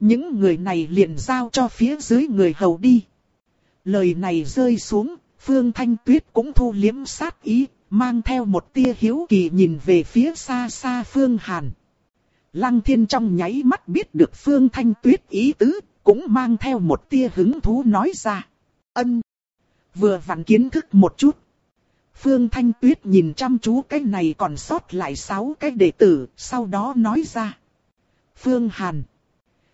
Những người này liền giao cho phía dưới người hầu đi. Lời này rơi xuống, Phương Thanh Tuyết cũng thu liếm sát ý, mang theo một tia hiếu kỳ nhìn về phía xa xa Phương Hàn. Lăng Thiên trong nháy mắt biết được Phương Thanh Tuyết ý tứ, cũng mang theo một tia hứng thú nói ra. Ân. Vừa vặn kiến thức một chút. Phương Thanh Tuyết nhìn chăm chú cái này còn sót lại sáu cái đệ tử, sau đó nói ra. Phương Hàn.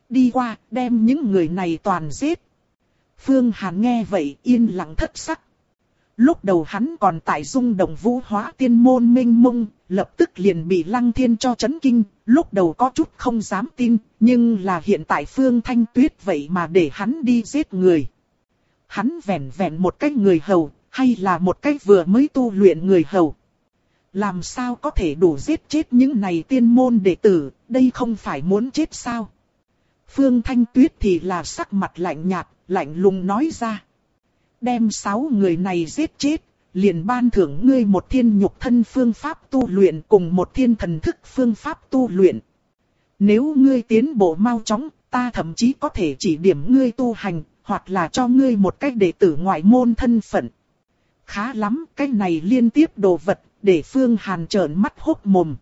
Đi qua, đem những người này toàn giết. Phương Hàn nghe vậy yên lặng thất sắc. Lúc đầu hắn còn tại dung động vũ hóa tiên môn minh mông, lập tức liền bị lăng thiên cho chấn kinh, lúc đầu có chút không dám tin, nhưng là hiện tại phương thanh tuyết vậy mà để hắn đi giết người. Hắn vẻn vẹn một cái người hầu, hay là một cái vừa mới tu luyện người hầu. Làm sao có thể đủ giết chết những này tiên môn đệ tử, đây không phải muốn chết sao? Phương Thanh Tuyết thì là sắc mặt lạnh nhạt, lạnh lùng nói ra đem sáu người này giết chết, liền ban thưởng ngươi một thiên nhục thân phương pháp tu luyện cùng một thiên thần thức phương pháp tu luyện. Nếu ngươi tiến bộ mau chóng, ta thậm chí có thể chỉ điểm ngươi tu hành, hoặc là cho ngươi một cách đệ tử ngoại môn thân phận. Khá lắm, cái này liên tiếp đồ vật, để Phương Hàn trợn mắt hốc mồm.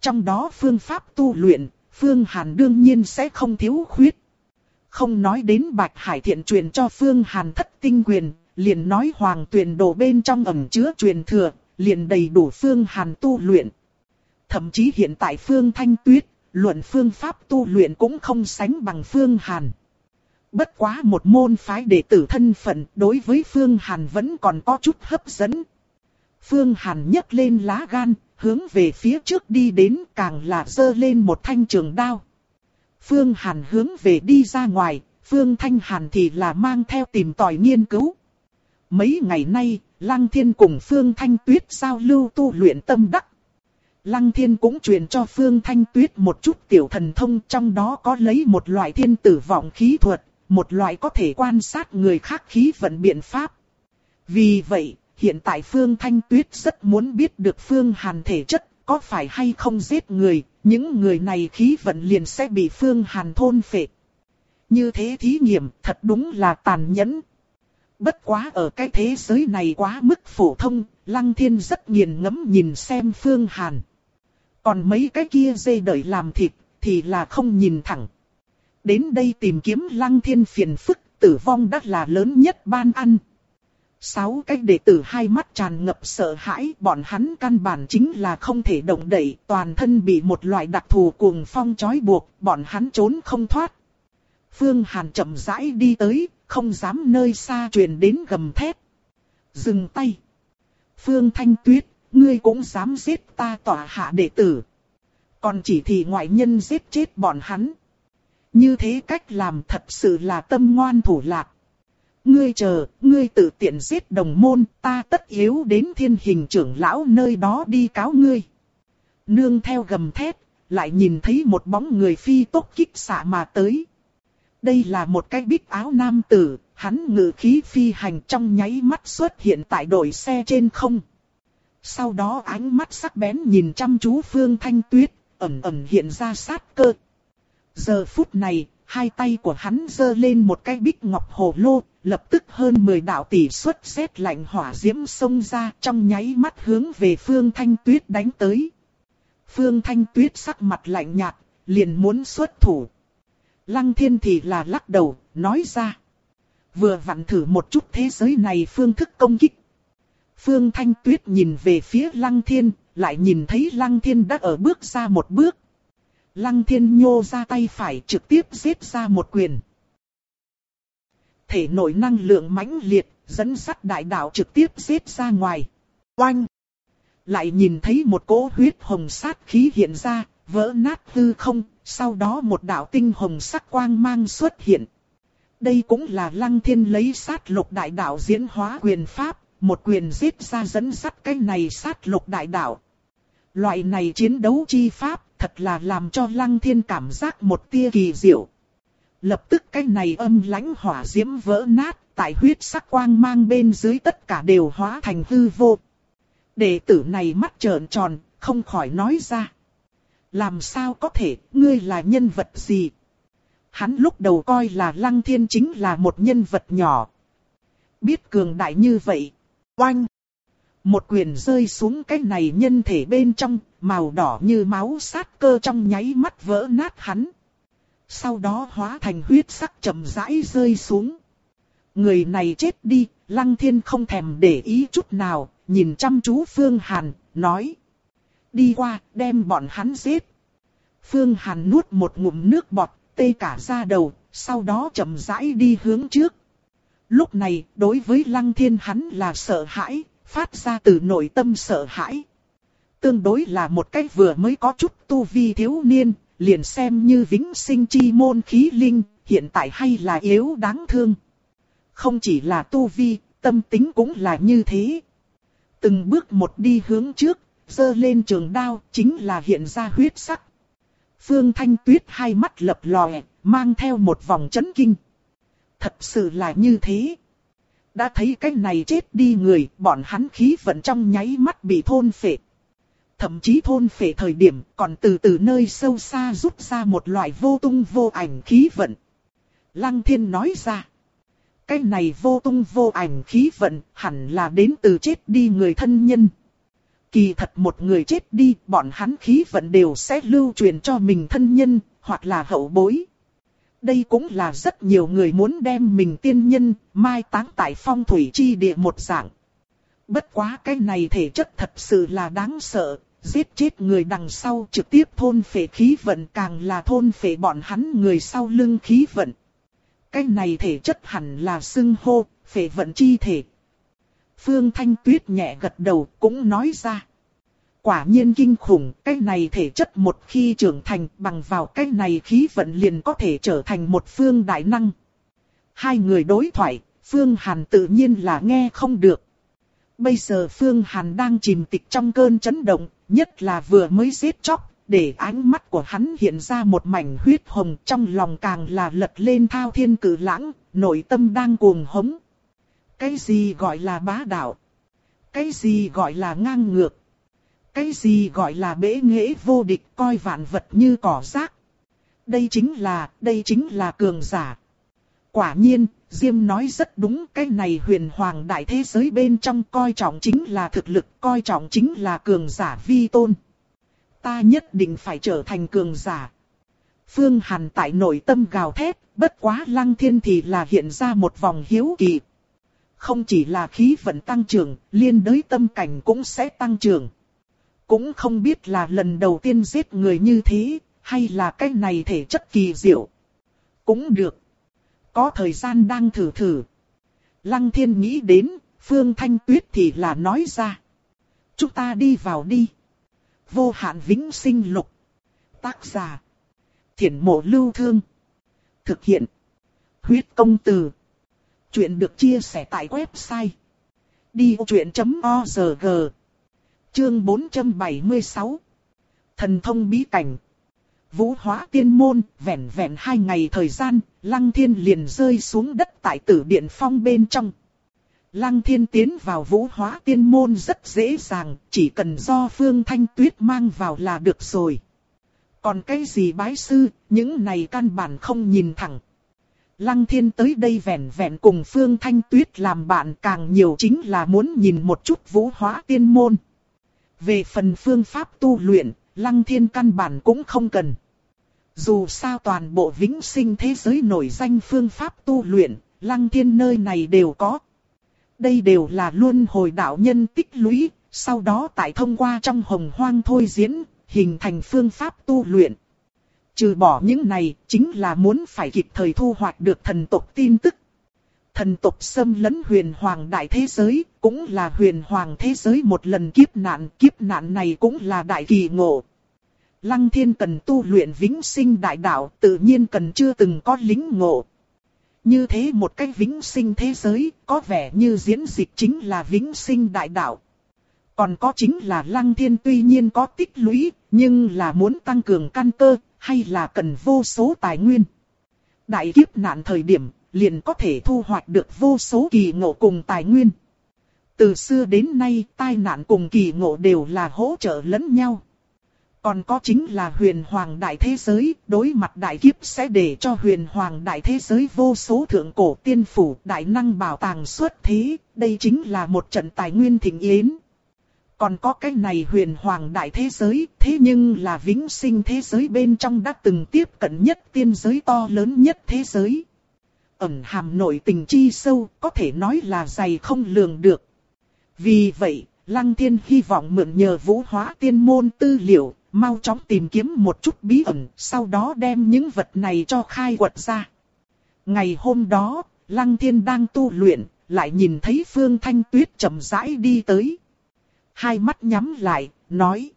Trong đó phương pháp tu luyện, Phương Hàn đương nhiên sẽ không thiếu khuyết. Không nói đến Bạch Hải Thiện truyền cho Phương Hàn thất tinh quyền, liền nói hoàng tuyển đồ bên trong ẩm chứa truyền thừa, liền đầy đủ Phương Hàn tu luyện. Thậm chí hiện tại Phương Thanh Tuyết, luận phương pháp tu luyện cũng không sánh bằng Phương Hàn. Bất quá một môn phái đệ tử thân phận đối với Phương Hàn vẫn còn có chút hấp dẫn. Phương Hàn nhấc lên lá gan, hướng về phía trước đi đến càng là dơ lên một thanh trường đao. Phương Hàn hướng về đi ra ngoài, Phương Thanh Hàn thì là mang theo tìm tòi nghiên cứu. Mấy ngày nay, Lăng Thiên cùng Phương Thanh Tuyết giao lưu tu luyện tâm đắc. Lăng Thiên cũng truyền cho Phương Thanh Tuyết một chút tiểu thần thông trong đó có lấy một loại thiên tử vọng khí thuật, một loại có thể quan sát người khác khí vận biện pháp. Vì vậy, hiện tại Phương Thanh Tuyết rất muốn biết được Phương Hàn thể chất có phải hay không giết người, những người này khí vận liền sẽ bị Phương Hàn thôn phệ. Như thế thí nghiệm thật đúng là tàn nhẫn. Bất quá ở cái thế giới này quá mức phổ thông, Lăng Thiên rất nghiền ngẫm nhìn xem Phương Hàn. Còn mấy cái kia dây đợi làm thịt, thì là không nhìn thẳng. Đến đây tìm kiếm Lăng Thiên phiền phức, tử vong đắt là lớn nhất ban ăn. Sáu cái đệ tử hai mắt tràn ngập sợ hãi, bọn hắn căn bản chính là không thể động đậy, toàn thân bị một loại đặc thù cuồng phong trói buộc, bọn hắn trốn không thoát. Phương Hàn chậm rãi đi tới, không dám nơi xa truyền đến gầm thét. Dừng tay. Phương Thanh Tuyết, ngươi cũng dám giết ta tỏa hạ đệ tử. Còn chỉ thì ngoại nhân giết chết bọn hắn. Như thế cách làm thật sự là tâm ngoan thủ lạc. Ngươi chờ, ngươi tự tiện giết đồng môn, ta tất yếu đến thiên hình trưởng lão nơi đó đi cáo ngươi. Nương theo gầm thét, lại nhìn thấy một bóng người phi tốc kích xạ mà tới. Đây là một cái bích áo nam tử, hắn ngự khí phi hành trong nháy mắt xuất hiện tại đội xe trên không. Sau đó ánh mắt sắc bén nhìn chăm chú Phương Thanh Tuyết, ẩn ẩn hiện ra sát cơ. Giờ phút này, hai tay của hắn giơ lên một cái bích ngọc hồ lô, lập tức hơn 10 đạo tỷ xuất xét lạnh hỏa diễm xông ra trong nháy mắt hướng về Phương Thanh Tuyết đánh tới. Phương Thanh Tuyết sắc mặt lạnh nhạt, liền muốn xuất thủ. Lăng thiên thì là lắc đầu, nói ra. Vừa vặn thử một chút thế giới này phương thức công kích. Phương Thanh Tuyết nhìn về phía Lăng Thiên, lại nhìn thấy Lăng Thiên đã ở bước ra một bước. Lăng Thiên nhô ra tay phải trực tiếp giết ra một quyền. Thể nội năng lượng mãnh liệt, dẫn sắt đại đạo trực tiếp giết ra ngoài. Oanh! Lại nhìn thấy một cỗ huyết hồng sát khí hiện ra, vỡ nát hư không, sau đó một đạo tinh hồng sắc quang mang xuất hiện. Đây cũng là lăng thiên lấy sát lục đại đạo diễn hóa quyền pháp, một quyền giết ra dẫn sắt cái này sát lục đại đạo. Loại này chiến đấu chi pháp, thật là làm cho lăng thiên cảm giác một tia kỳ diệu. Lập tức cái này âm lãnh hỏa diễm vỡ nát, tại huyết sắc quang mang bên dưới tất cả đều hóa thành hư vô. Đệ tử này mắt trợn tròn, không khỏi nói ra. Làm sao có thể, ngươi là nhân vật gì? Hắn lúc đầu coi là Lăng Thiên chính là một nhân vật nhỏ. Biết cường đại như vậy. Oanh! Một quyền rơi xuống cái này nhân thể bên trong, màu đỏ như máu sát cơ trong nháy mắt vỡ nát hắn. Sau đó hóa thành huyết sắc chậm rãi rơi xuống. Người này chết đi, Lăng Thiên không thèm để ý chút nào, nhìn chăm chú Phương Hàn, nói. Đi qua, đem bọn hắn giết. Phương Hàn nuốt một ngụm nước bọt, tê cả da đầu, sau đó chậm rãi đi hướng trước. Lúc này, đối với Lăng Thiên hắn là sợ hãi, phát ra từ nội tâm sợ hãi. Tương đối là một cách vừa mới có chút tu vi thiếu niên, liền xem như vĩnh sinh chi môn khí linh, hiện tại hay là yếu đáng thương. Không chỉ là tu vi, tâm tính cũng là như thế. Từng bước một đi hướng trước, dơ lên trường đao, chính là hiện ra huyết sắc. Phương Thanh Tuyết hai mắt lập lòe, mang theo một vòng chấn kinh. Thật sự là như thế. Đã thấy cái này chết đi người, bọn hắn khí vận trong nháy mắt bị thôn phệ. Thậm chí thôn phệ thời điểm còn từ từ nơi sâu xa rút ra một loại vô tung vô ảnh khí vận. Lăng thiên nói ra. Cái này vô tung vô ảnh khí vận hẳn là đến từ chết đi người thân nhân. Kỳ thật một người chết đi, bọn hắn khí vận đều sẽ lưu truyền cho mình thân nhân, hoặc là hậu bối. Đây cũng là rất nhiều người muốn đem mình tiên nhân, mai táng tại phong thủy chi địa một dạng. Bất quá cái này thể chất thật sự là đáng sợ, giết chết người đằng sau trực tiếp thôn phệ khí vận càng là thôn phệ bọn hắn người sau lưng khí vận. Cái này thể chất hẳn là xưng hô, phệ vận chi thể. Phương Thanh Tuyết nhẹ gật đầu cũng nói ra. Quả nhiên kinh khủng, cái này thể chất một khi trưởng thành bằng vào cái này khí vận liền có thể trở thành một phương đại năng. Hai người đối thoại, Phương Hàn tự nhiên là nghe không được. Bây giờ Phương Hàn đang chìm tịch trong cơn chấn động, nhất là vừa mới giết chóc, để ánh mắt của hắn hiện ra một mảnh huyết hồng trong lòng càng là lật lên thao thiên cử lãng, nội tâm đang cuồng hống. Cái gì gọi là bá đạo? Cái gì gọi là ngang ngược? Cái gì gọi là bế nghệ vô địch coi vạn vật như cỏ rác? Đây chính là, đây chính là cường giả. Quả nhiên, Diêm nói rất đúng cái này huyền hoàng đại thế giới bên trong coi trọng chính là thực lực, coi trọng chính là cường giả vi tôn. Ta nhất định phải trở thành cường giả. Phương Hàn tại nội tâm gào thét, bất quá lăng thiên thì là hiện ra một vòng hiếu kỳ. Không chỉ là khí vận tăng trưởng, liên đới tâm cảnh cũng sẽ tăng trưởng. Cũng không biết là lần đầu tiên giết người như thế, hay là cái này thể chất kỳ diệu. Cũng được. Có thời gian đang thử thử. Lăng thiên nghĩ đến, Phương Thanh Tuyết thì là nói ra. Chúng ta đi vào đi. Vô hạn vĩnh sinh lục. Tác giả. Thiển mộ lưu thương. Thực hiện. Huyết công từ. Chuyện được chia sẻ tại website. Đi vô chuyện.org Chương 476 Thần thông bí cảnh Vũ hóa tiên môn, vẹn vẹn hai ngày thời gian, Lăng Thiên liền rơi xuống đất tại tử điện phong bên trong. Lăng Thiên tiến vào vũ hóa tiên môn rất dễ dàng, chỉ cần do Phương Thanh Tuyết mang vào là được rồi. Còn cái gì bái sư, những này căn bản không nhìn thẳng. Lăng thiên tới đây vẹn vẹn cùng Phương Thanh Tuyết làm bạn càng nhiều chính là muốn nhìn một chút vũ hóa tiên môn. Về phần phương pháp tu luyện, lăng thiên căn bản cũng không cần. Dù sao toàn bộ vĩnh sinh thế giới nổi danh phương pháp tu luyện, lăng thiên nơi này đều có. Đây đều là luôn hồi đạo nhân tích lũy, sau đó tại thông qua trong hồng hoang thôi diễn, hình thành phương pháp tu luyện. Trừ bỏ những này, chính là muốn phải kịp thời thu hoạch được thần tộc tin tức. Thần tộc xâm lấn huyền hoàng đại thế giới, cũng là huyền hoàng thế giới một lần kiếp nạn, kiếp nạn này cũng là đại kỳ ngộ. Lăng thiên cần tu luyện vĩnh sinh đại đạo, tự nhiên cần chưa từng có lính ngộ. Như thế một cách vĩnh sinh thế giới, có vẻ như diễn dịch chính là vĩnh sinh đại đạo. Còn có chính là lăng thiên tuy nhiên có tích lũy, nhưng là muốn tăng cường căn cơ, hay là cần vô số tài nguyên. Đại kiếp nạn thời điểm, liền có thể thu hoạch được vô số kỳ ngộ cùng tài nguyên. Từ xưa đến nay, tai nạn cùng kỳ ngộ đều là hỗ trợ lẫn nhau. Còn có chính là huyền hoàng đại thế giới, đối mặt đại kiếp sẽ để cho huyền hoàng đại thế giới vô số thượng cổ tiên phủ đại năng bảo tàng xuất thế, đây chính là một trận tài nguyên thịnh yến. Còn có cái này huyền hoàng đại thế giới, thế nhưng là vĩnh sinh thế giới bên trong đã từng tiếp cận nhất tiên giới to lớn nhất thế giới. Ẩn hàm nội tình chi sâu, có thể nói là dày không lường được. Vì vậy, Lăng Thiên hy vọng mượn nhờ vũ hóa tiên môn tư liệu, mau chóng tìm kiếm một chút bí ẩn, sau đó đem những vật này cho khai quật ra. Ngày hôm đó, Lăng Thiên đang tu luyện, lại nhìn thấy Phương Thanh Tuyết chậm rãi đi tới hai mắt nhắm lại, nói.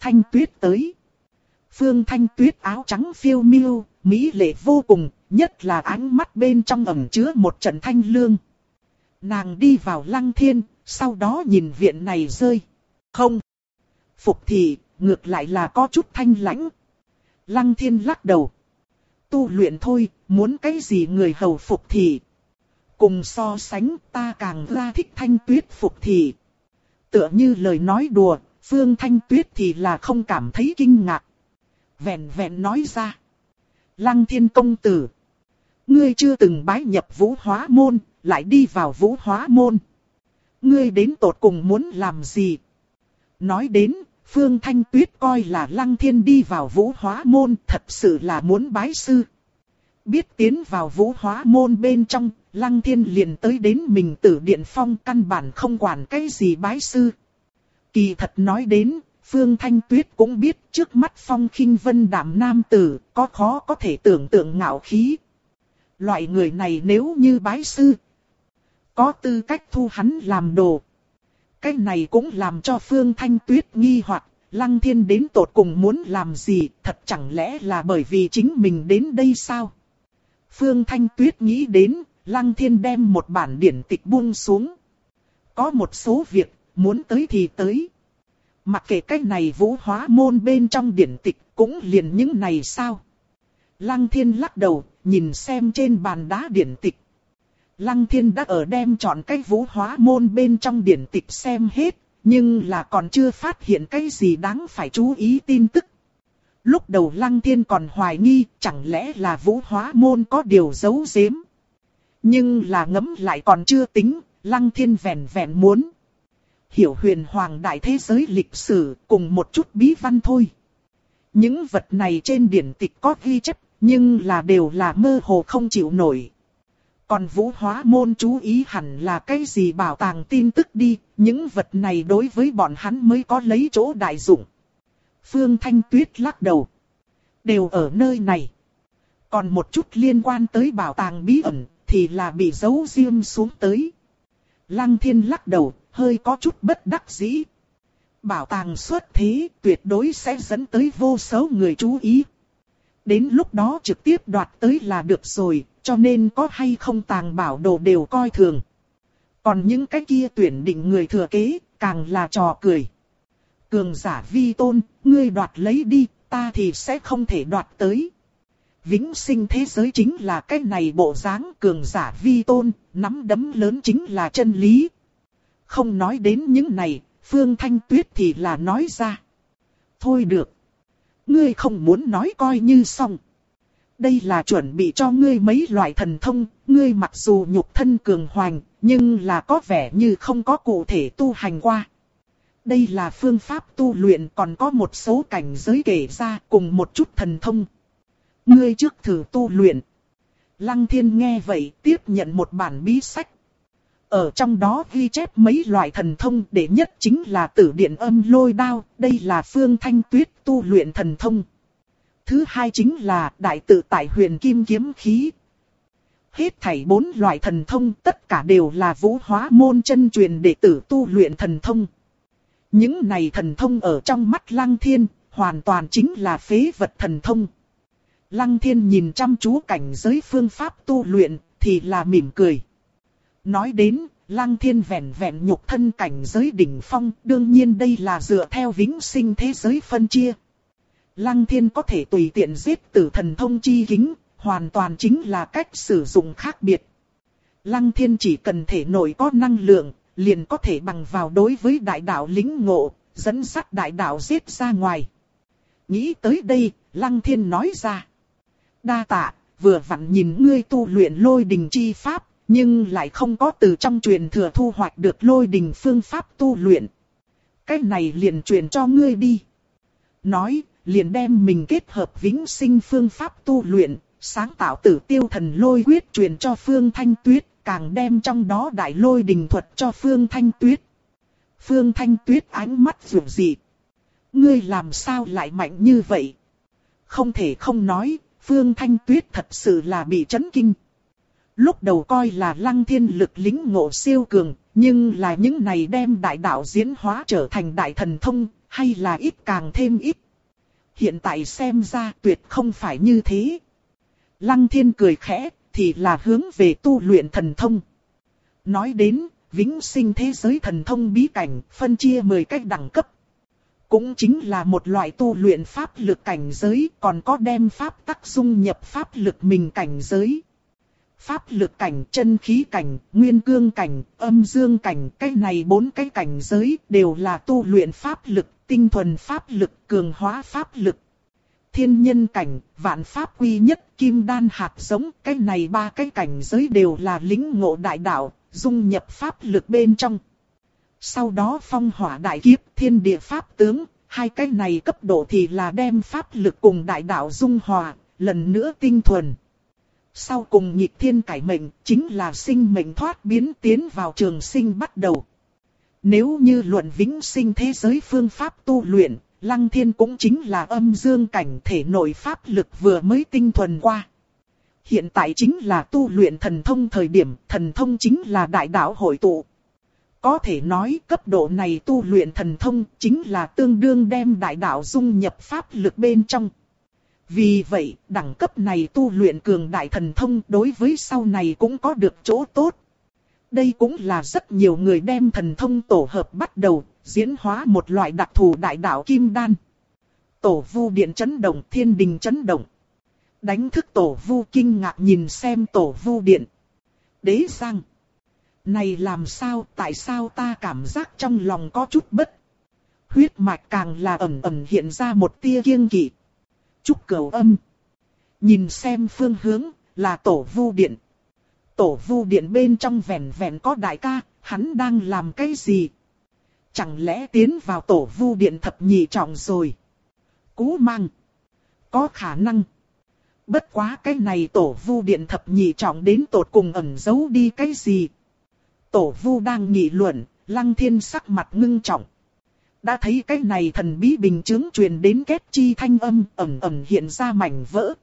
Thanh tuyết tới. Phương thanh tuyết áo trắng phiêu miêu, mỹ lệ vô cùng, nhất là ánh mắt bên trong ẩm chứa một trận thanh lương. Nàng đi vào lăng thiên, sau đó nhìn viện này rơi. Không. Phục thì, ngược lại là có chút thanh lãnh. Lăng thiên lắc đầu. Tu luyện thôi, muốn cái gì người hầu phục thì. Cùng so sánh ta càng ra thích thanh tuyết phục thì tựa như lời nói đùa, Phương Thanh Tuyết thì là không cảm thấy kinh ngạc. Vẹn vẹn nói ra. Lăng thiên công tử. Ngươi chưa từng bái nhập vũ hóa môn, lại đi vào vũ hóa môn. Ngươi đến tột cùng muốn làm gì? Nói đến, Phương Thanh Tuyết coi là Lăng Thiên đi vào vũ hóa môn thật sự là muốn bái sư. Biết tiến vào vũ hóa môn bên trong, Lăng Thiên liền tới đến mình tử điện phong căn bản không quản cái gì bái sư. Kỳ thật nói đến, Phương Thanh Tuyết cũng biết trước mắt phong khinh vân đảm nam tử, có khó có thể tưởng tượng ngạo khí. Loại người này nếu như bái sư, có tư cách thu hắn làm đồ. Cái này cũng làm cho Phương Thanh Tuyết nghi hoặc Lăng Thiên đến tột cùng muốn làm gì, thật chẳng lẽ là bởi vì chính mình đến đây sao? Phương Thanh Tuyết nghĩ đến, Lăng Thiên đem một bản điển tịch buông xuống. Có một số việc, muốn tới thì tới. Mặc kệ cái này vũ hóa môn bên trong điển tịch, cũng liền những này sao. Lăng Thiên lắc đầu, nhìn xem trên bàn đá điển tịch. Lăng Thiên đã ở đem chọn cái vũ hóa môn bên trong điển tịch xem hết, nhưng là còn chưa phát hiện cái gì đáng phải chú ý tin tức. Lúc đầu Lăng Thiên còn hoài nghi chẳng lẽ là vũ hóa môn có điều giấu giếm. Nhưng là ngấm lại còn chưa tính, Lăng Thiên vẹn vẹn muốn. Hiểu huyền hoàng đại thế giới lịch sử cùng một chút bí văn thôi. Những vật này trên điển tịch có ghi chép, nhưng là đều là mơ hồ không chịu nổi. Còn vũ hóa môn chú ý hẳn là cái gì bảo tàng tin tức đi, những vật này đối với bọn hắn mới có lấy chỗ đại dụng. Phương Thanh Tuyết lắc đầu. Đều ở nơi này. Còn một chút liên quan tới bảo tàng bí ẩn, thì là bị giấu riêng xuống tới. Lăng thiên lắc đầu, hơi có chút bất đắc dĩ. Bảo tàng xuất thế tuyệt đối sẽ dẫn tới vô số người chú ý. Đến lúc đó trực tiếp đoạt tới là được rồi, cho nên có hay không tàng bảo đồ đều coi thường. Còn những cái kia tuyển định người thừa kế, càng là trò cười. Cường giả vi tôn, ngươi đoạt lấy đi, ta thì sẽ không thể đoạt tới. Vĩnh sinh thế giới chính là cái này bộ dáng cường giả vi tôn, nắm đấm lớn chính là chân lý. Không nói đến những này, Phương Thanh Tuyết thì là nói ra. Thôi được. ngươi không muốn nói coi như xong. Đây là chuẩn bị cho ngươi mấy loại thần thông, ngươi mặc dù nhục thân cường hoành, nhưng là có vẻ như không có cụ thể tu hành qua. Đây là phương pháp tu luyện còn có một số cảnh giới kể ra cùng một chút thần thông. Ngươi trước thử tu luyện. Lăng thiên nghe vậy tiếp nhận một bản bí sách. Ở trong đó ghi chép mấy loại thần thông để nhất chính là tử điện âm lôi đao, đây là phương thanh tuyết tu luyện thần thông. Thứ hai chính là đại tự tại huyền kim kiếm khí. Hết thảy bốn loại thần thông tất cả đều là vũ hóa môn chân truyền đệ tử tu luyện thần thông. Những này thần thông ở trong mắt lăng thiên, hoàn toàn chính là phế vật thần thông. Lăng thiên nhìn chăm chú cảnh giới phương pháp tu luyện, thì là mỉm cười. Nói đến, lăng thiên vẹn vẹn nhục thân cảnh giới đỉnh phong, đương nhiên đây là dựa theo vĩnh sinh thế giới phân chia. Lăng thiên có thể tùy tiện giết tử thần thông chi kính, hoàn toàn chính là cách sử dụng khác biệt. Lăng thiên chỉ cần thể nội có năng lượng, liền có thể bằng vào đối với đại đạo lính ngộ, dẫn sắt đại đạo giết ra ngoài. Nghĩ tới đây, Lăng thiên nói ra. Đa tạ, vừa vặn nhìn ngươi tu luyện lôi đình chi pháp, nhưng lại không có từ trong truyền thừa thu hoạch được lôi đình phương pháp tu luyện. Cái này liền truyền cho ngươi đi. Nói, liền đem mình kết hợp vĩnh sinh phương pháp tu luyện, sáng tạo tử tiêu thần lôi quyết truyền cho Phương Thanh Tuyết, càng đem trong đó đại lôi đình thuật cho Phương Thanh Tuyết. Phương Thanh Tuyết ánh mắt rủ dị. Ngươi làm sao lại mạnh như vậy? Không thể không nói, Phương Thanh Tuyết thật sự là bị chấn kinh. Lúc đầu coi là lăng thiên lực lính ngộ siêu cường, nhưng là những này đem đại đạo diễn hóa trở thành đại thần thông, hay là ít càng thêm ít. Hiện tại xem ra tuyệt không phải như thế. Lăng thiên cười khẽ, thì là hướng về tu luyện thần thông. Nói đến, vĩnh sinh thế giới thần thông bí cảnh, phân chia 10 cách đẳng cấp. Cũng chính là một loại tu luyện pháp lực cảnh giới, còn có đem pháp tắc dung nhập pháp lực mình cảnh giới. Pháp lực cảnh, chân khí cảnh, nguyên cương cảnh, âm dương cảnh, cái này bốn cái cảnh giới đều là tu luyện pháp lực, tinh thuần pháp lực, cường hóa pháp lực. Thiên nhân cảnh, vạn pháp quy nhất, kim đan hạt giống, cái này ba cái cảnh giới đều là lính ngộ đại đạo, dung nhập pháp lực bên trong. Sau đó phong hỏa đại kiếp, thiên địa pháp tướng, hai cái này cấp độ thì là đem pháp lực cùng đại đạo dung hòa, lần nữa tinh thuần. Sau cùng nhịp thiên cải mệnh, chính là sinh mệnh thoát biến tiến vào trường sinh bắt đầu. Nếu như luận vĩnh sinh thế giới phương pháp tu luyện, lăng thiên cũng chính là âm dương cảnh thể nội pháp lực vừa mới tinh thuần qua. Hiện tại chính là tu luyện thần thông thời điểm, thần thông chính là đại đạo hội tụ. Có thể nói cấp độ này tu luyện thần thông chính là tương đương đem đại đạo dung nhập pháp lực bên trong. Vì vậy, đẳng cấp này tu luyện cường đại thần thông đối với sau này cũng có được chỗ tốt. Đây cũng là rất nhiều người đem thần thông tổ hợp bắt đầu, diễn hóa một loại đặc thù đại đạo kim đan. Tổ vu điện chấn động, thiên đình chấn động. Đánh thức tổ vu kinh ngạc nhìn xem tổ vu điện. Đế sang. Này làm sao, tại sao ta cảm giác trong lòng có chút bất. Huyết mạch càng là ẩn ẩn hiện ra một tia kiêng kỵ. Trúc cầu âm. Nhìn xem phương hướng, là tổ vu điện. Tổ vu điện bên trong vẹn vẹn có đại ca, hắn đang làm cái gì? Chẳng lẽ tiến vào tổ vu điện thập nhị trọng rồi? Cú mang. Có khả năng. Bất quá cái này tổ vu điện thập nhị trọng đến tột cùng ẩn giấu đi cái gì? Tổ vu đang nghị luận, lăng thiên sắc mặt ngưng trọng. Đã thấy cái này thần bí bình chứng truyền đến kết chi thanh âm ẩm ẩm hiện ra mảnh vỡ.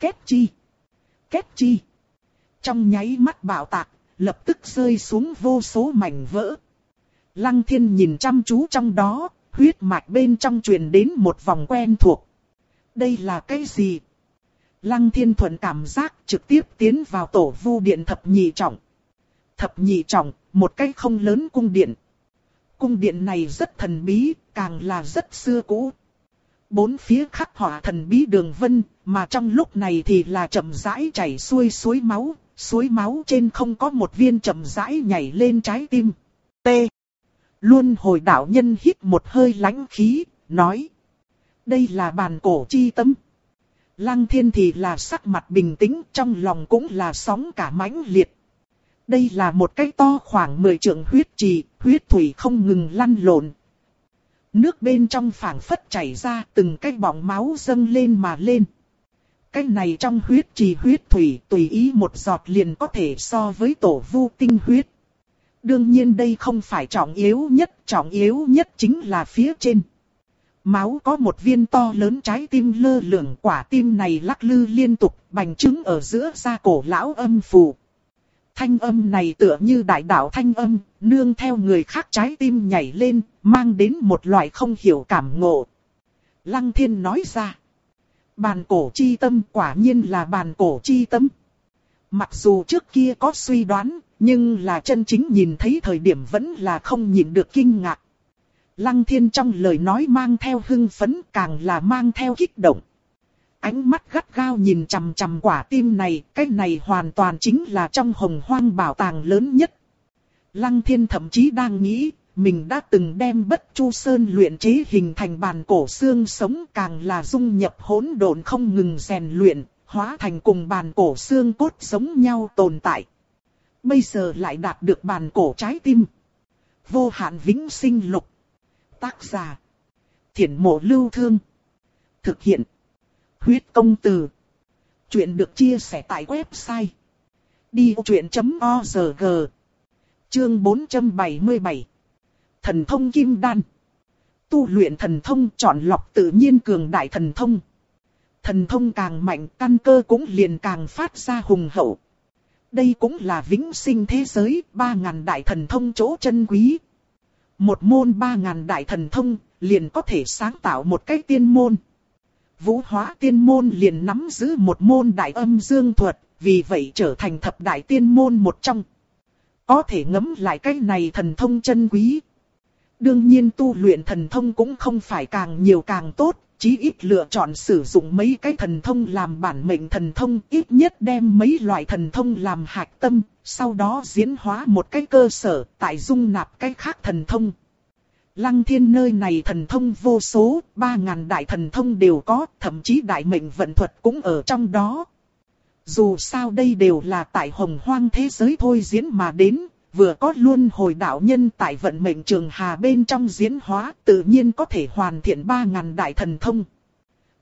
Kết chi. Kết chi. Trong nháy mắt bạo tạc, lập tức rơi xuống vô số mảnh vỡ. Lăng thiên nhìn chăm chú trong đó, huyết mạch bên trong truyền đến một vòng quen thuộc. Đây là cái gì? Lăng thiên thuận cảm giác trực tiếp tiến vào tổ vu điện thập nhị trọng. Thập nhị trọng, một cái không lớn cung điện. Cung điện này rất thần bí, càng là rất xưa cũ. Bốn phía khắc họa thần bí đường vân, mà trong lúc này thì là chậm rãi chảy xuôi suối máu, suối máu trên không có một viên chậm rãi nhảy lên trái tim. T. Luôn hồi đạo nhân hít một hơi lãnh khí, nói. Đây là bàn cổ chi tâm. Lăng thiên thì là sắc mặt bình tĩnh, trong lòng cũng là sóng cả mãnh liệt. Đây là một cái to khoảng 10 trượng huyết trì, huyết thủy không ngừng lăn lộn. Nước bên trong phảng phất chảy ra từng cái bọng máu dâng lên mà lên. Cái này trong huyết trì huyết thủy tùy ý một giọt liền có thể so với tổ vu tinh huyết. Đương nhiên đây không phải trọng yếu nhất, trọng yếu nhất chính là phía trên. Máu có một viên to lớn trái tim lơ lửng quả tim này lắc lư liên tục, bành trứng ở giữa da cổ lão âm phù. Thanh âm này tựa như đại đạo thanh âm, nương theo người khác trái tim nhảy lên, mang đến một loại không hiểu cảm ngộ. Lăng thiên nói ra. Bàn cổ chi tâm quả nhiên là bàn cổ chi tâm. Mặc dù trước kia có suy đoán, nhưng là chân chính nhìn thấy thời điểm vẫn là không nhìn được kinh ngạc. Lăng thiên trong lời nói mang theo hưng phấn càng là mang theo kích động. Ánh mắt gắt gao nhìn chằm chằm quả tim này, cái này hoàn toàn chính là trong hồng hoang bảo tàng lớn nhất. Lăng thiên thậm chí đang nghĩ, mình đã từng đem bất chu sơn luyện chế hình thành bàn cổ xương sống càng là dung nhập hỗn độn không ngừng rèn luyện, hóa thành cùng bàn cổ xương cốt giống nhau tồn tại. Bây giờ lại đạt được bàn cổ trái tim. Vô hạn vĩnh sinh lục. Tác giả. Thiển mộ lưu thương. Thực hiện. Huyết công từ. Chuyện được chia sẻ tại website. Đi truyện.org Chương 477 Thần thông kim đan Tu luyện thần thông chọn lọc tự nhiên cường đại thần thông. Thần thông càng mạnh căn cơ cũng liền càng phát ra hùng hậu. Đây cũng là vĩnh sinh thế giới, ba ngàn đại thần thông chỗ chân quý. Một môn ba ngàn đại thần thông, liền có thể sáng tạo một cái tiên môn. Vũ hóa tiên môn liền nắm giữ một môn đại âm dương thuật, vì vậy trở thành thập đại tiên môn một trong. Có thể ngấm lại cái này thần thông chân quý. Đương nhiên tu luyện thần thông cũng không phải càng nhiều càng tốt, chí ít lựa chọn sử dụng mấy cái thần thông làm bản mệnh thần thông, ít nhất đem mấy loại thần thông làm hạch tâm, sau đó diễn hóa một cái cơ sở, tại dung nạp cái khác thần thông. Lăng thiên nơi này thần thông vô số, ba ngàn đại thần thông đều có, thậm chí đại mệnh vận thuật cũng ở trong đó. Dù sao đây đều là tại hồng hoang thế giới thôi diễn mà đến, vừa có luôn hồi đạo nhân tại vận mệnh trường hà bên trong diễn hóa, tự nhiên có thể hoàn thiện ba ngàn đại thần thông.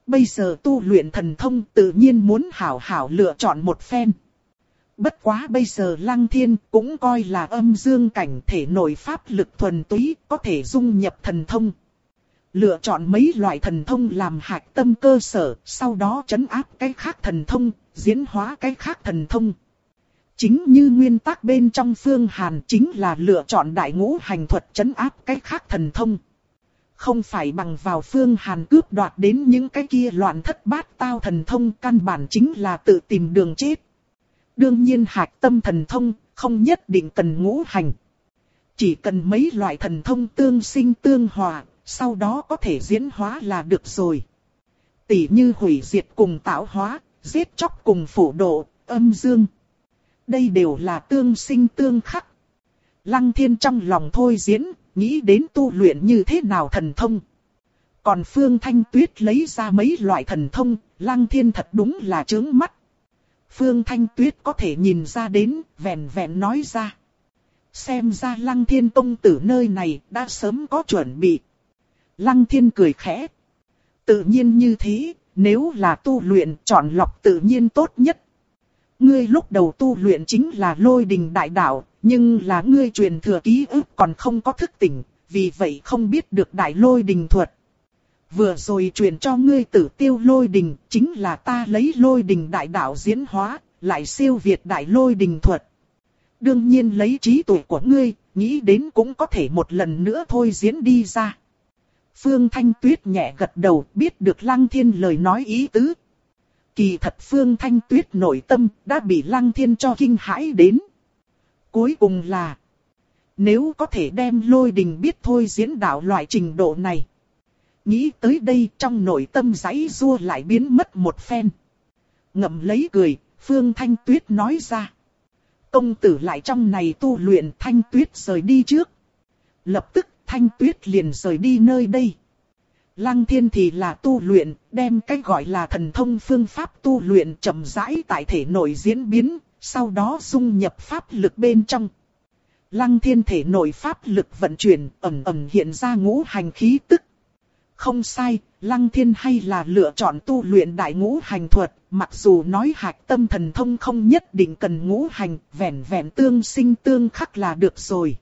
Bây giờ tu luyện thần thông tự nhiên muốn hảo hảo lựa chọn một phen. Bất quá bây giờ lăng thiên cũng coi là âm dương cảnh thể nội pháp lực thuần túy có thể dung nhập thần thông. Lựa chọn mấy loại thần thông làm hạch tâm cơ sở, sau đó chấn áp cái khác thần thông, diễn hóa cái khác thần thông. Chính như nguyên tắc bên trong phương Hàn chính là lựa chọn đại ngũ hành thuật chấn áp cái khác thần thông. Không phải bằng vào phương Hàn cướp đoạt đến những cái kia loạn thất bát tao thần thông căn bản chính là tự tìm đường chết. Đương nhiên hạch tâm thần thông không nhất định cần ngũ hành. Chỉ cần mấy loại thần thông tương sinh tương hòa, sau đó có thể diễn hóa là được rồi. Tỷ như hủy diệt cùng tạo hóa, giết chóc cùng phủ độ, âm dương. Đây đều là tương sinh tương khắc. Lăng thiên trong lòng thôi diễn, nghĩ đến tu luyện như thế nào thần thông. Còn Phương Thanh Tuyết lấy ra mấy loại thần thông, Lăng Thiên thật đúng là trướng mắt. Phương Thanh Tuyết có thể nhìn ra đến, vẹn vẹn nói ra. Xem ra Lăng Thiên Tông tử nơi này đã sớm có chuẩn bị. Lăng Thiên cười khẽ. Tự nhiên như thế, nếu là tu luyện chọn lọc tự nhiên tốt nhất. Ngươi lúc đầu tu luyện chính là lôi đình đại đạo, nhưng là ngươi truyền thừa ký ức còn không có thức tỉnh, vì vậy không biết được đại lôi đình thuật. Vừa rồi truyền cho ngươi tử tiêu lôi đình, chính là ta lấy lôi đình đại đạo diễn hóa, lại siêu việt đại lôi đình thuật. Đương nhiên lấy trí tuệ của ngươi, nghĩ đến cũng có thể một lần nữa thôi diễn đi ra. Phương Thanh Tuyết nhẹ gật đầu biết được Lăng Thiên lời nói ý tứ, Kỳ thật Phương Thanh Tuyết nội tâm đã bị Lăng Thiên cho kinh hãi đến. Cuối cùng là, nếu có thể đem lôi đình biết thôi diễn đạo loại trình độ này. Nghĩ tới đây trong nội tâm giấy rua lại biến mất một phen. Ngậm lấy cười, Phương Thanh Tuyết nói ra. Công tử lại trong này tu luyện Thanh Tuyết rời đi trước. Lập tức Thanh Tuyết liền rời đi nơi đây. Lăng thiên thì là tu luyện, đem cái gọi là thần thông phương pháp tu luyện chậm rãi tại thể nội diễn biến, sau đó dung nhập pháp lực bên trong. Lăng thiên thể nội pháp lực vận chuyển, ẩm ẩm hiện ra ngũ hành khí tức. Không sai, lăng thiên hay là lựa chọn tu luyện đại ngũ hành thuật, mặc dù nói hạch tâm thần thông không nhất định cần ngũ hành, vẹn vẹn tương sinh tương khắc là được rồi.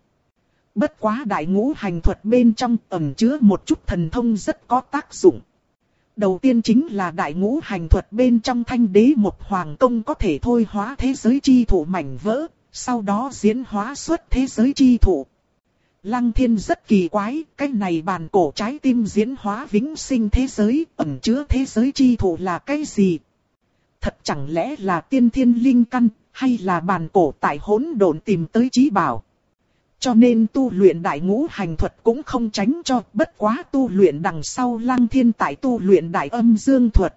Bất quá đại ngũ hành thuật bên trong ẩn chứa một chút thần thông rất có tác dụng. Đầu tiên chính là đại ngũ hành thuật bên trong thanh đế một hoàng công có thể thôi hóa thế giới chi thủ mảnh vỡ, sau đó diễn hóa xuất thế giới chi thủ. Lăng thiên rất kỳ quái, cái này bàn cổ trái tim diễn hóa vĩnh sinh thế giới, ẩn chứa thế giới chi thụ là cái gì? Thật chẳng lẽ là tiên thiên linh căn, hay là bàn cổ tại hỗn độn tìm tới trí bảo? Cho nên tu luyện đại ngũ hành thuật cũng không tránh cho, bất quá tu luyện đằng sau lăng thiên tại tu luyện đại âm dương thuật.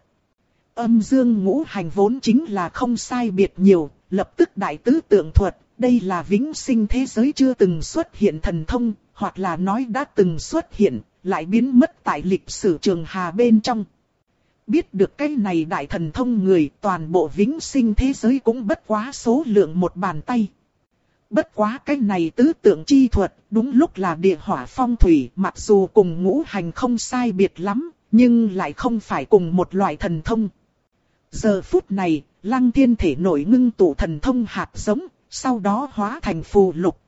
Âm dương ngũ hành vốn chính là không sai biệt nhiều, lập tức đại tứ tượng thuật, đây là vĩnh sinh thế giới chưa từng xuất hiện thần thông, hoặc là nói đã từng xuất hiện, lại biến mất tại lịch sử trường hà bên trong. Biết được cái này đại thần thông người toàn bộ vĩnh sinh thế giới cũng bất quá số lượng một bàn tay. Bất quá cái này tứ tượng chi thuật, đúng lúc là địa hỏa phong thủy, mặc dù cùng ngũ hành không sai biệt lắm, nhưng lại không phải cùng một loại thần thông. Giờ phút này, lăng thiên thể nổi ngưng tụ thần thông hạt giống, sau đó hóa thành phù lục.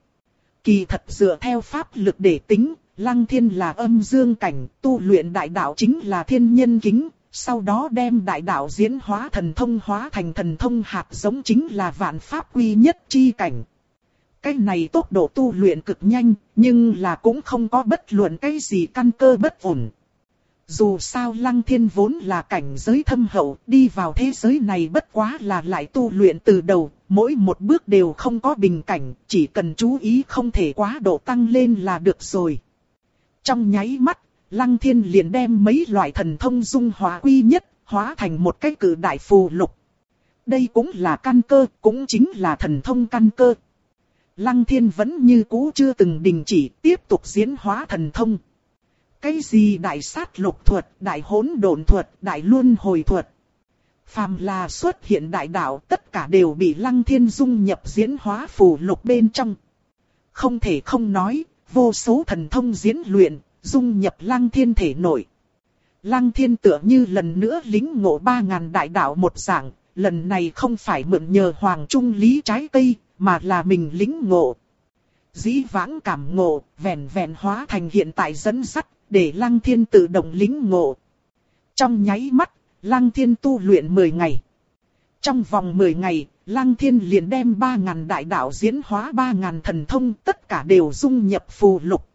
Kỳ thật dựa theo pháp lực để tính, lăng thiên là âm dương cảnh, tu luyện đại đạo chính là thiên nhân kính, sau đó đem đại đạo diễn hóa thần thông hóa thành thần thông hạt giống chính là vạn pháp quy nhất chi cảnh. Cái này tốc độ tu luyện cực nhanh, nhưng là cũng không có bất luận cái gì căn cơ bất ổn. Dù sao lăng thiên vốn là cảnh giới thâm hậu, đi vào thế giới này bất quá là lại tu luyện từ đầu, mỗi một bước đều không có bình cảnh, chỉ cần chú ý không thể quá độ tăng lên là được rồi. Trong nháy mắt, lăng thiên liền đem mấy loại thần thông dung hóa quy nhất, hóa thành một cái cử đại phù lục. Đây cũng là căn cơ, cũng chính là thần thông căn cơ. Lăng thiên vẫn như cũ chưa từng đình chỉ tiếp tục diễn hóa thần thông. Cái gì đại sát lục thuật, đại hỗn độn thuật, đại luân hồi thuật. Phàm là xuất hiện đại đạo tất cả đều bị lăng thiên dung nhập diễn hóa phù lục bên trong. Không thể không nói, vô số thần thông diễn luyện, dung nhập lăng thiên thể nội. Lăng thiên tựa như lần nữa lính ngộ ba ngàn đại đạo một dạng, lần này không phải mượn nhờ hoàng trung lý trái cây, mà là mình lính ngộ. Dĩ vãng cảm ngộ, vẹn vẹn hóa thành hiện tại dẫn sắt, để lăng thiên tự động lính ngộ. Trong nháy mắt, lăng thiên tu luyện 10 ngày. Trong vòng 10 ngày, lăng thiên liền đem 3.000 đại đạo diễn hóa 3.000 thần thông tất cả đều dung nhập phù lục.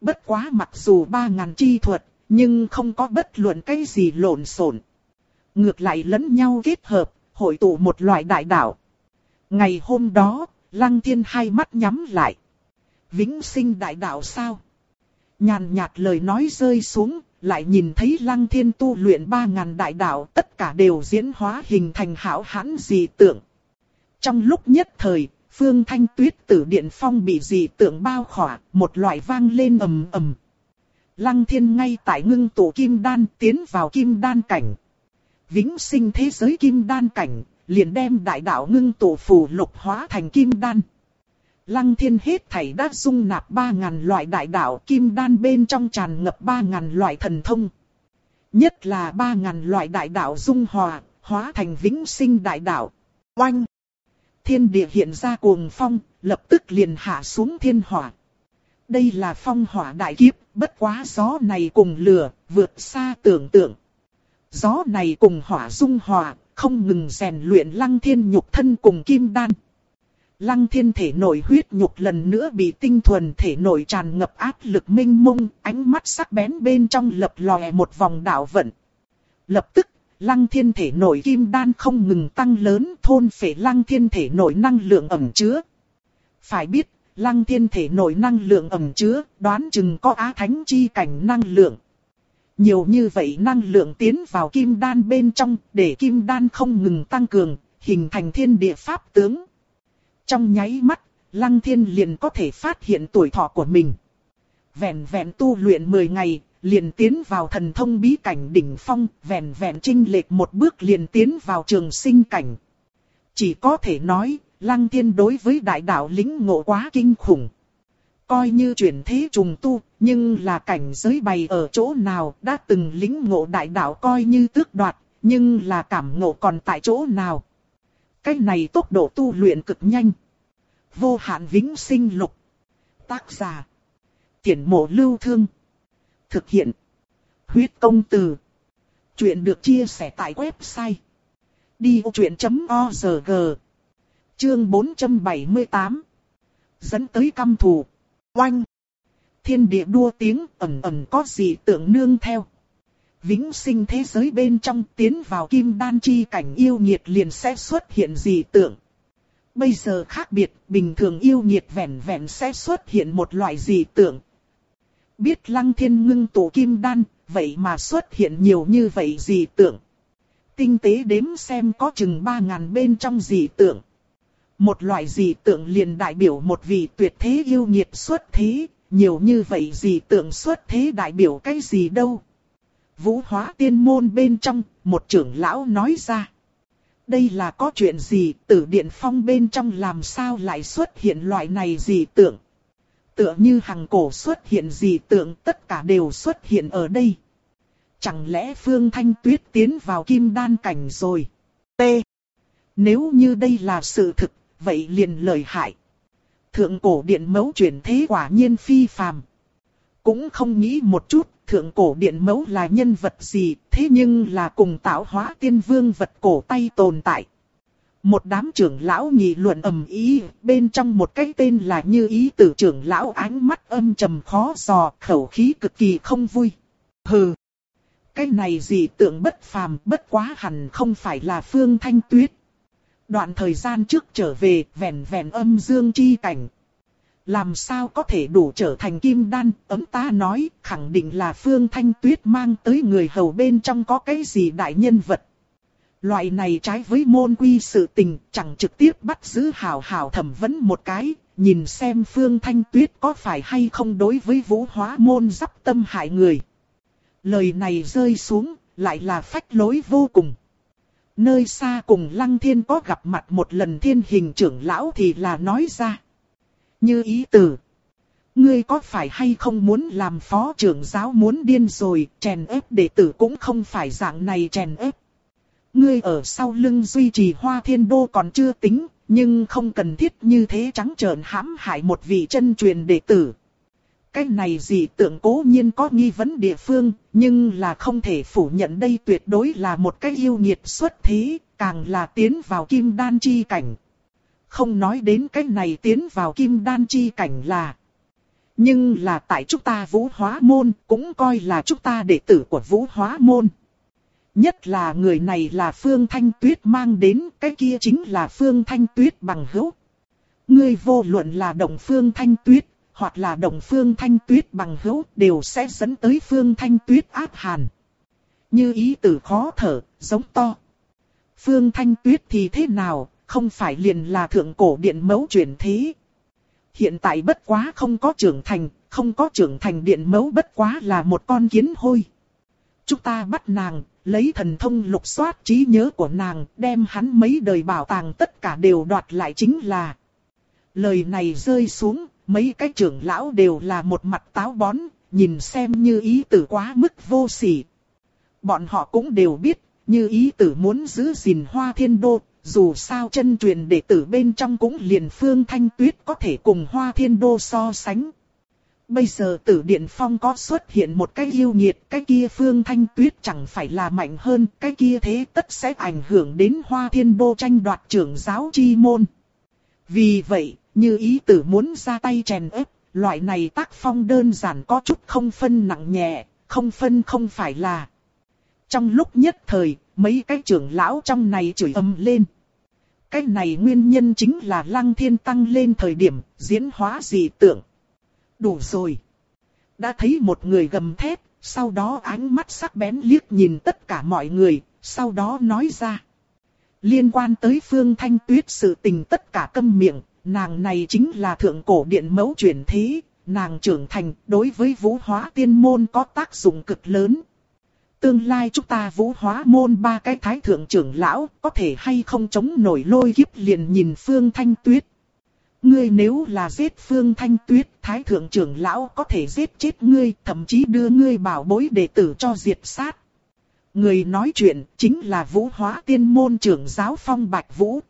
Bất quá mặc dù 3.000 chi thuật, nhưng không có bất luận cái gì lộn xộn. Ngược lại lẫn nhau kết hợp, hội tụ một loại đại đạo. Ngày hôm đó, lăng thiên hai mắt nhắm lại. Vĩnh sinh đại đạo sao? Nhàn nhạt lời nói rơi xuống, lại nhìn thấy lăng thiên tu luyện ba ngàn đại đạo tất cả đều diễn hóa hình thành hảo hãn dị tượng. Trong lúc nhất thời, phương thanh tuyết tử điện phong bị dị tượng bao khỏa, một loại vang lên ầm ầm. Lăng thiên ngay tại ngưng tụ kim đan tiến vào kim đan cảnh. Vĩnh sinh thế giới kim đan cảnh, liền đem đại đạo ngưng tụ phù lục hóa thành kim đan. Lăng thiên hết thảy đã dung nạp ba ngàn loại đại đạo kim đan bên trong tràn ngập ba ngàn loại thần thông. Nhất là ba ngàn loại đại đạo dung hòa, hóa thành vĩnh sinh đại đạo. Oanh! Thiên địa hiện ra cuồng phong, lập tức liền hạ xuống thiên hỏa. Đây là phong hỏa đại kiếp, bất quá gió này cùng lửa, vượt xa tưởng tượng. Gió này cùng hỏa dung hòa, không ngừng rèn luyện lăng thiên nhục thân cùng kim đan. Lăng thiên thể nội huyết nhục lần nữa bị tinh thuần thể nội tràn ngập áp lực minh mông, ánh mắt sắc bén bên trong lập lòe một vòng đạo vận. Lập tức, lăng thiên thể nội kim đan không ngừng tăng lớn thôn phệ lăng thiên thể nội năng lượng ẩm chứa. Phải biết, lăng thiên thể nội năng lượng ẩm chứa, đoán chừng có á thánh chi cảnh năng lượng. Nhiều như vậy năng lượng tiến vào kim đan bên trong, để kim đan không ngừng tăng cường, hình thành thiên địa pháp tướng. Trong nháy mắt, Lăng Thiên liền có thể phát hiện tuổi thọ của mình. Vẹn vẹn tu luyện 10 ngày, liền tiến vào thần thông bí cảnh đỉnh phong, vẹn vẹn trinh lệch một bước liền tiến vào trường sinh cảnh. Chỉ có thể nói, lăng thiên đối với đại đạo lính ngộ quá kinh khủng. Coi như chuyển thế trùng tu, nhưng là cảnh giới bày ở chỗ nào đã từng lính ngộ đại đạo coi như tước đoạt, nhưng là cảm ngộ còn tại chỗ nào. Cái này tốc độ tu luyện cực nhanh. Vô hạn vĩnh sinh lục. Tác giả. Tiễn mộ lưu thương. Thực hiện. Huyết công từ. Chuyện được chia sẻ tại website. Đi truyện.org Chương 478 Dẫn tới căm thù. Oanh. Thiên địa đua tiếng ẩn ẩn có gì tượng nương theo. Vĩnh sinh thế giới bên trong tiến vào kim đan chi cảnh yêu nhiệt liền sẽ xuất hiện gì tượng. Bây giờ khác biệt, bình thường yêu nhiệt vẹn vẹn sẽ xuất hiện một loại gì tượng. Biết lăng thiên ngưng tụ kim đan, vậy mà xuất hiện nhiều như vậy gì tượng. Tinh tế đếm xem có chừng ba ngàn bên trong gì tượng. Một loại gì tượng liền đại biểu một vị tuyệt thế yêu nhiệt xuất thế, nhiều như vậy gì tượng xuất thế đại biểu cái gì đâu. Vũ hóa tiên môn bên trong, một trưởng lão nói ra. Đây là có chuyện gì, tử điện phong bên trong làm sao lại xuất hiện loại này gì tượng. Tựa như hằng cổ xuất hiện gì tượng tất cả đều xuất hiện ở đây. Chẳng lẽ Phương Thanh Tuyết tiến vào kim đan cảnh rồi? T. Nếu như đây là sự thực, vậy liền lời hại. Thượng cổ điện mẫu chuyển thế quả nhiên phi phàm. Cũng không nghĩ một chút, thượng cổ điện mẫu là nhân vật gì, thế nhưng là cùng tạo hóa tiên vương vật cổ tay tồn tại. Một đám trưởng lão nghị luận ầm ý, bên trong một cái tên là như ý tử trưởng lão ánh mắt âm trầm khó dò, khẩu khí cực kỳ không vui. Hừ! Cái này gì tượng bất phàm, bất quá hẳn không phải là phương thanh tuyết. Đoạn thời gian trước trở về, vẹn vẹn âm dương chi cảnh. Làm sao có thể đủ trở thành kim đan, ấm ta nói, khẳng định là phương thanh tuyết mang tới người hầu bên trong có cái gì đại nhân vật. Loại này trái với môn quy sự tình, chẳng trực tiếp bắt giữ hào hào thẩm vấn một cái, nhìn xem phương thanh tuyết có phải hay không đối với vũ hóa môn dắp tâm hại người. Lời này rơi xuống, lại là phách lối vô cùng. Nơi xa cùng lăng thiên có gặp mặt một lần thiên hình trưởng lão thì là nói ra. Như ý tử. Ngươi có phải hay không muốn làm phó trưởng giáo muốn điên rồi, chèn ép đệ tử cũng không phải dạng này chèn ép. Ngươi ở sau lưng duy trì hoa thiên đô còn chưa tính, nhưng không cần thiết như thế trắng trợn hãm hại một vị chân truyền đệ tử. Cái này gì tượng cố nhiên có nghi vấn địa phương, nhưng là không thể phủ nhận đây tuyệt đối là một cái yêu nghiệt xuất thế, càng là tiến vào kim đan chi cảnh. Không nói đến cái này tiến vào kim đan chi cảnh là. Nhưng là tại chúng ta vũ hóa môn, cũng coi là chúng ta đệ tử của vũ hóa môn. Nhất là người này là Phương Thanh Tuyết mang đến, cái kia chính là Phương Thanh Tuyết bằng hữu. Ngươi vô luận là đồng Phương Thanh Tuyết, hoặc là đồng Phương Thanh Tuyết bằng hữu, đều sẽ dẫn tới Phương Thanh Tuyết áp hàn. Như ý tử khó thở, giống to. Phương Thanh Tuyết thì thế nào, không phải liền là thượng cổ điện mẫu chuyển thế. Hiện tại bất quá không có trưởng thành, không có trưởng thành điện mẫu bất quá là một con kiến hôi. Chúng ta bắt nàng, lấy thần thông lục soát trí nhớ của nàng, đem hắn mấy đời bảo tàng tất cả đều đoạt lại chính là. Lời này rơi xuống, mấy cái trưởng lão đều là một mặt táo bón, nhìn xem như ý tử quá mức vô sỉ. Bọn họ cũng đều biết, như ý tử muốn giữ gìn hoa thiên đô, dù sao chân truyền đệ tử bên trong cũng liền phương thanh tuyết có thể cùng hoa thiên đô so sánh. Bây giờ tử điện phong có xuất hiện một cái yêu nhiệt, cái kia phương thanh tuyết chẳng phải là mạnh hơn, cái kia thế tất sẽ ảnh hưởng đến hoa thiên đô tranh đoạt trưởng giáo chi môn. Vì vậy, như ý tử muốn ra tay chèn ép, loại này tác phong đơn giản có chút không phân nặng nhẹ, không phân không phải là. Trong lúc nhất thời, mấy cái trưởng lão trong này chửi âm lên. Cái này nguyên nhân chính là lăng thiên tăng lên thời điểm diễn hóa dị tượng. Đủ rồi. Đã thấy một người gầm thét, sau đó ánh mắt sắc bén liếc nhìn tất cả mọi người, sau đó nói ra. Liên quan tới phương thanh tuyết sự tình tất cả câm miệng, nàng này chính là thượng cổ điện mẫu chuyển thế, nàng trưởng thành đối với vũ hóa tiên môn có tác dụng cực lớn. Tương lai chúng ta vũ hóa môn ba cái thái thượng trưởng lão có thể hay không chống nổi lôi kiếp liền nhìn Phương Thanh Tuyết. Ngươi nếu là giết Phương Thanh Tuyết, thái thượng trưởng lão có thể giết chết ngươi, thậm chí đưa ngươi bảo bối đệ tử cho diệt sát. Người nói chuyện chính là vũ hóa tiên môn trưởng giáo phong Bạch Vũ.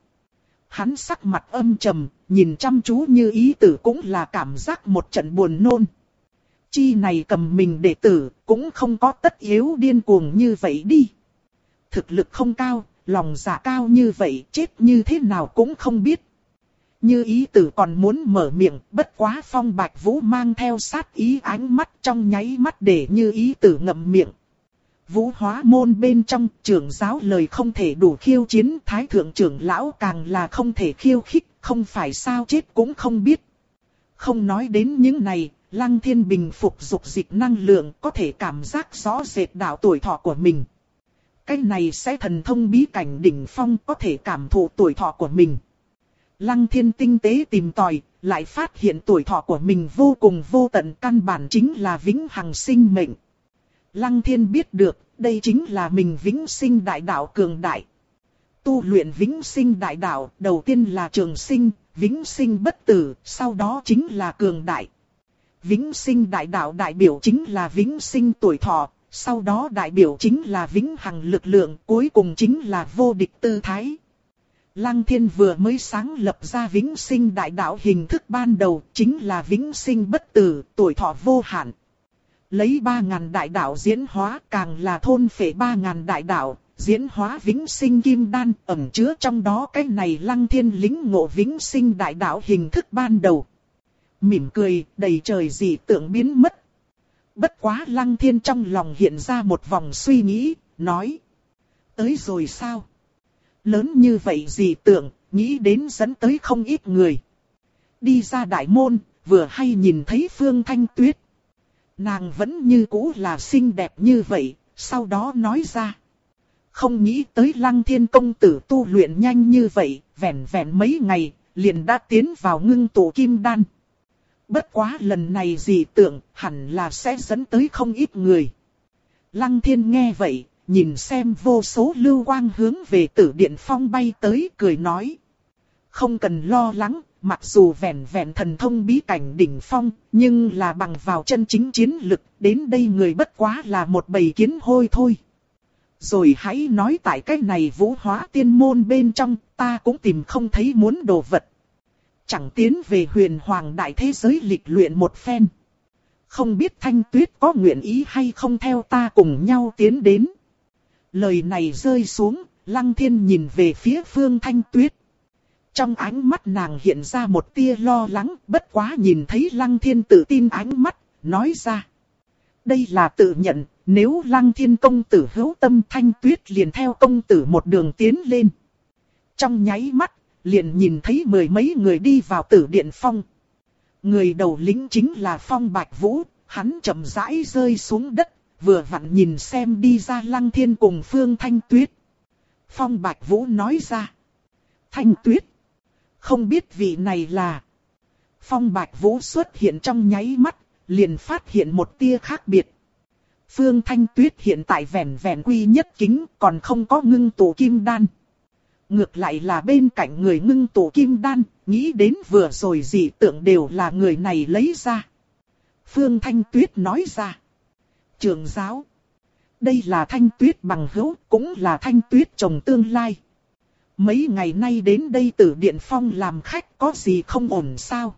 Hắn sắc mặt âm trầm, nhìn chăm chú như ý tử cũng là cảm giác một trận buồn nôn. Chi này cầm mình đệ tử, cũng không có tất yếu điên cuồng như vậy đi. Thực lực không cao, lòng dạ cao như vậy, chết như thế nào cũng không biết. Như ý tử còn muốn mở miệng, bất quá phong bạch vũ mang theo sát ý ánh mắt trong nháy mắt để như ý tử ngậm miệng. Vũ hóa môn bên trong trưởng giáo lời không thể đủ khiêu chiến thái thượng trưởng lão càng là không thể khiêu khích, không phải sao chết cũng không biết. Không nói đến những này, lăng thiên bình phục dục dịch năng lượng có thể cảm giác rõ rệt đạo tuổi thọ của mình. Cái này sẽ thần thông bí cảnh đỉnh phong có thể cảm thụ tuổi thọ của mình. Lăng thiên tinh tế tìm tòi, lại phát hiện tuổi thọ của mình vô cùng vô tận căn bản chính là vĩnh hằng sinh mệnh. Lăng thiên biết được, đây chính là mình vĩnh sinh đại đạo cường đại. Tu luyện vĩnh sinh đại đạo, đầu tiên là trường sinh, vĩnh sinh bất tử, sau đó chính là cường đại. Vĩnh sinh đại đạo đại biểu chính là vĩnh sinh tuổi thọ, sau đó đại biểu chính là vĩnh hằng lực lượng, cuối cùng chính là vô địch tư thái. Lăng thiên vừa mới sáng lập ra vĩnh sinh đại đạo hình thức ban đầu, chính là vĩnh sinh bất tử, tuổi thọ vô hạn. Lấy ba ngàn đại đạo diễn hóa càng là thôn phệ ba ngàn đại đạo, diễn hóa vĩnh sinh kim đan ẩn chứa trong đó cái này lăng thiên lính ngộ vĩnh sinh đại đạo hình thức ban đầu. Mỉm cười, đầy trời dị tượng biến mất. Bất quá lăng thiên trong lòng hiện ra một vòng suy nghĩ, nói. Tới rồi sao? Lớn như vậy dị tượng, nghĩ đến dẫn tới không ít người. Đi ra đại môn, vừa hay nhìn thấy Phương Thanh Tuyết. Nàng vẫn như cũ là xinh đẹp như vậy, sau đó nói ra. Không nghĩ tới lăng thiên công tử tu luyện nhanh như vậy, vẹn vẹn mấy ngày, liền đã tiến vào ngưng tụ kim đan. Bất quá lần này dị tưởng hẳn là sẽ dẫn tới không ít người. Lăng thiên nghe vậy, nhìn xem vô số lưu quang hướng về tử điện phong bay tới cười nói. Không cần lo lắng, mặc dù vẹn vẹn thần thông bí cảnh đỉnh phong, nhưng là bằng vào chân chính chiến lực, đến đây người bất quá là một bầy kiến hôi thôi. Rồi hãy nói tại cái này vũ hóa tiên môn bên trong, ta cũng tìm không thấy muốn đồ vật. Chẳng tiến về huyền hoàng đại thế giới lịch luyện một phen. Không biết thanh tuyết có nguyện ý hay không theo ta cùng nhau tiến đến. Lời này rơi xuống, lăng thiên nhìn về phía phương thanh tuyết. Trong ánh mắt nàng hiện ra một tia lo lắng, bất quá nhìn thấy lăng thiên tự tin ánh mắt, nói ra. Đây là tự nhận, nếu lăng thiên công tử hữu tâm thanh tuyết liền theo công tử một đường tiến lên. Trong nháy mắt, liền nhìn thấy mười mấy người đi vào tử điện phong. Người đầu lính chính là Phong Bạch Vũ, hắn chậm rãi rơi xuống đất, vừa vặn nhìn xem đi ra lăng thiên cùng Phương Thanh Tuyết. Phong Bạch Vũ nói ra. Thanh Tuyết. Không biết vị này là. Phong Bạch Vũ xuất hiện trong nháy mắt, liền phát hiện một tia khác biệt. Phương Thanh Tuyết hiện tại vẻn vẻn quy nhất kính, còn không có ngưng tụ kim đan. Ngược lại là bên cạnh người ngưng tụ kim đan, nghĩ đến vừa rồi dị tượng đều là người này lấy ra. Phương Thanh Tuyết nói ra. Trường giáo. Đây là Thanh Tuyết bằng hữu, cũng là Thanh Tuyết chồng tương lai. Mấy ngày nay đến đây tử Điện Phong làm khách có gì không ổn sao?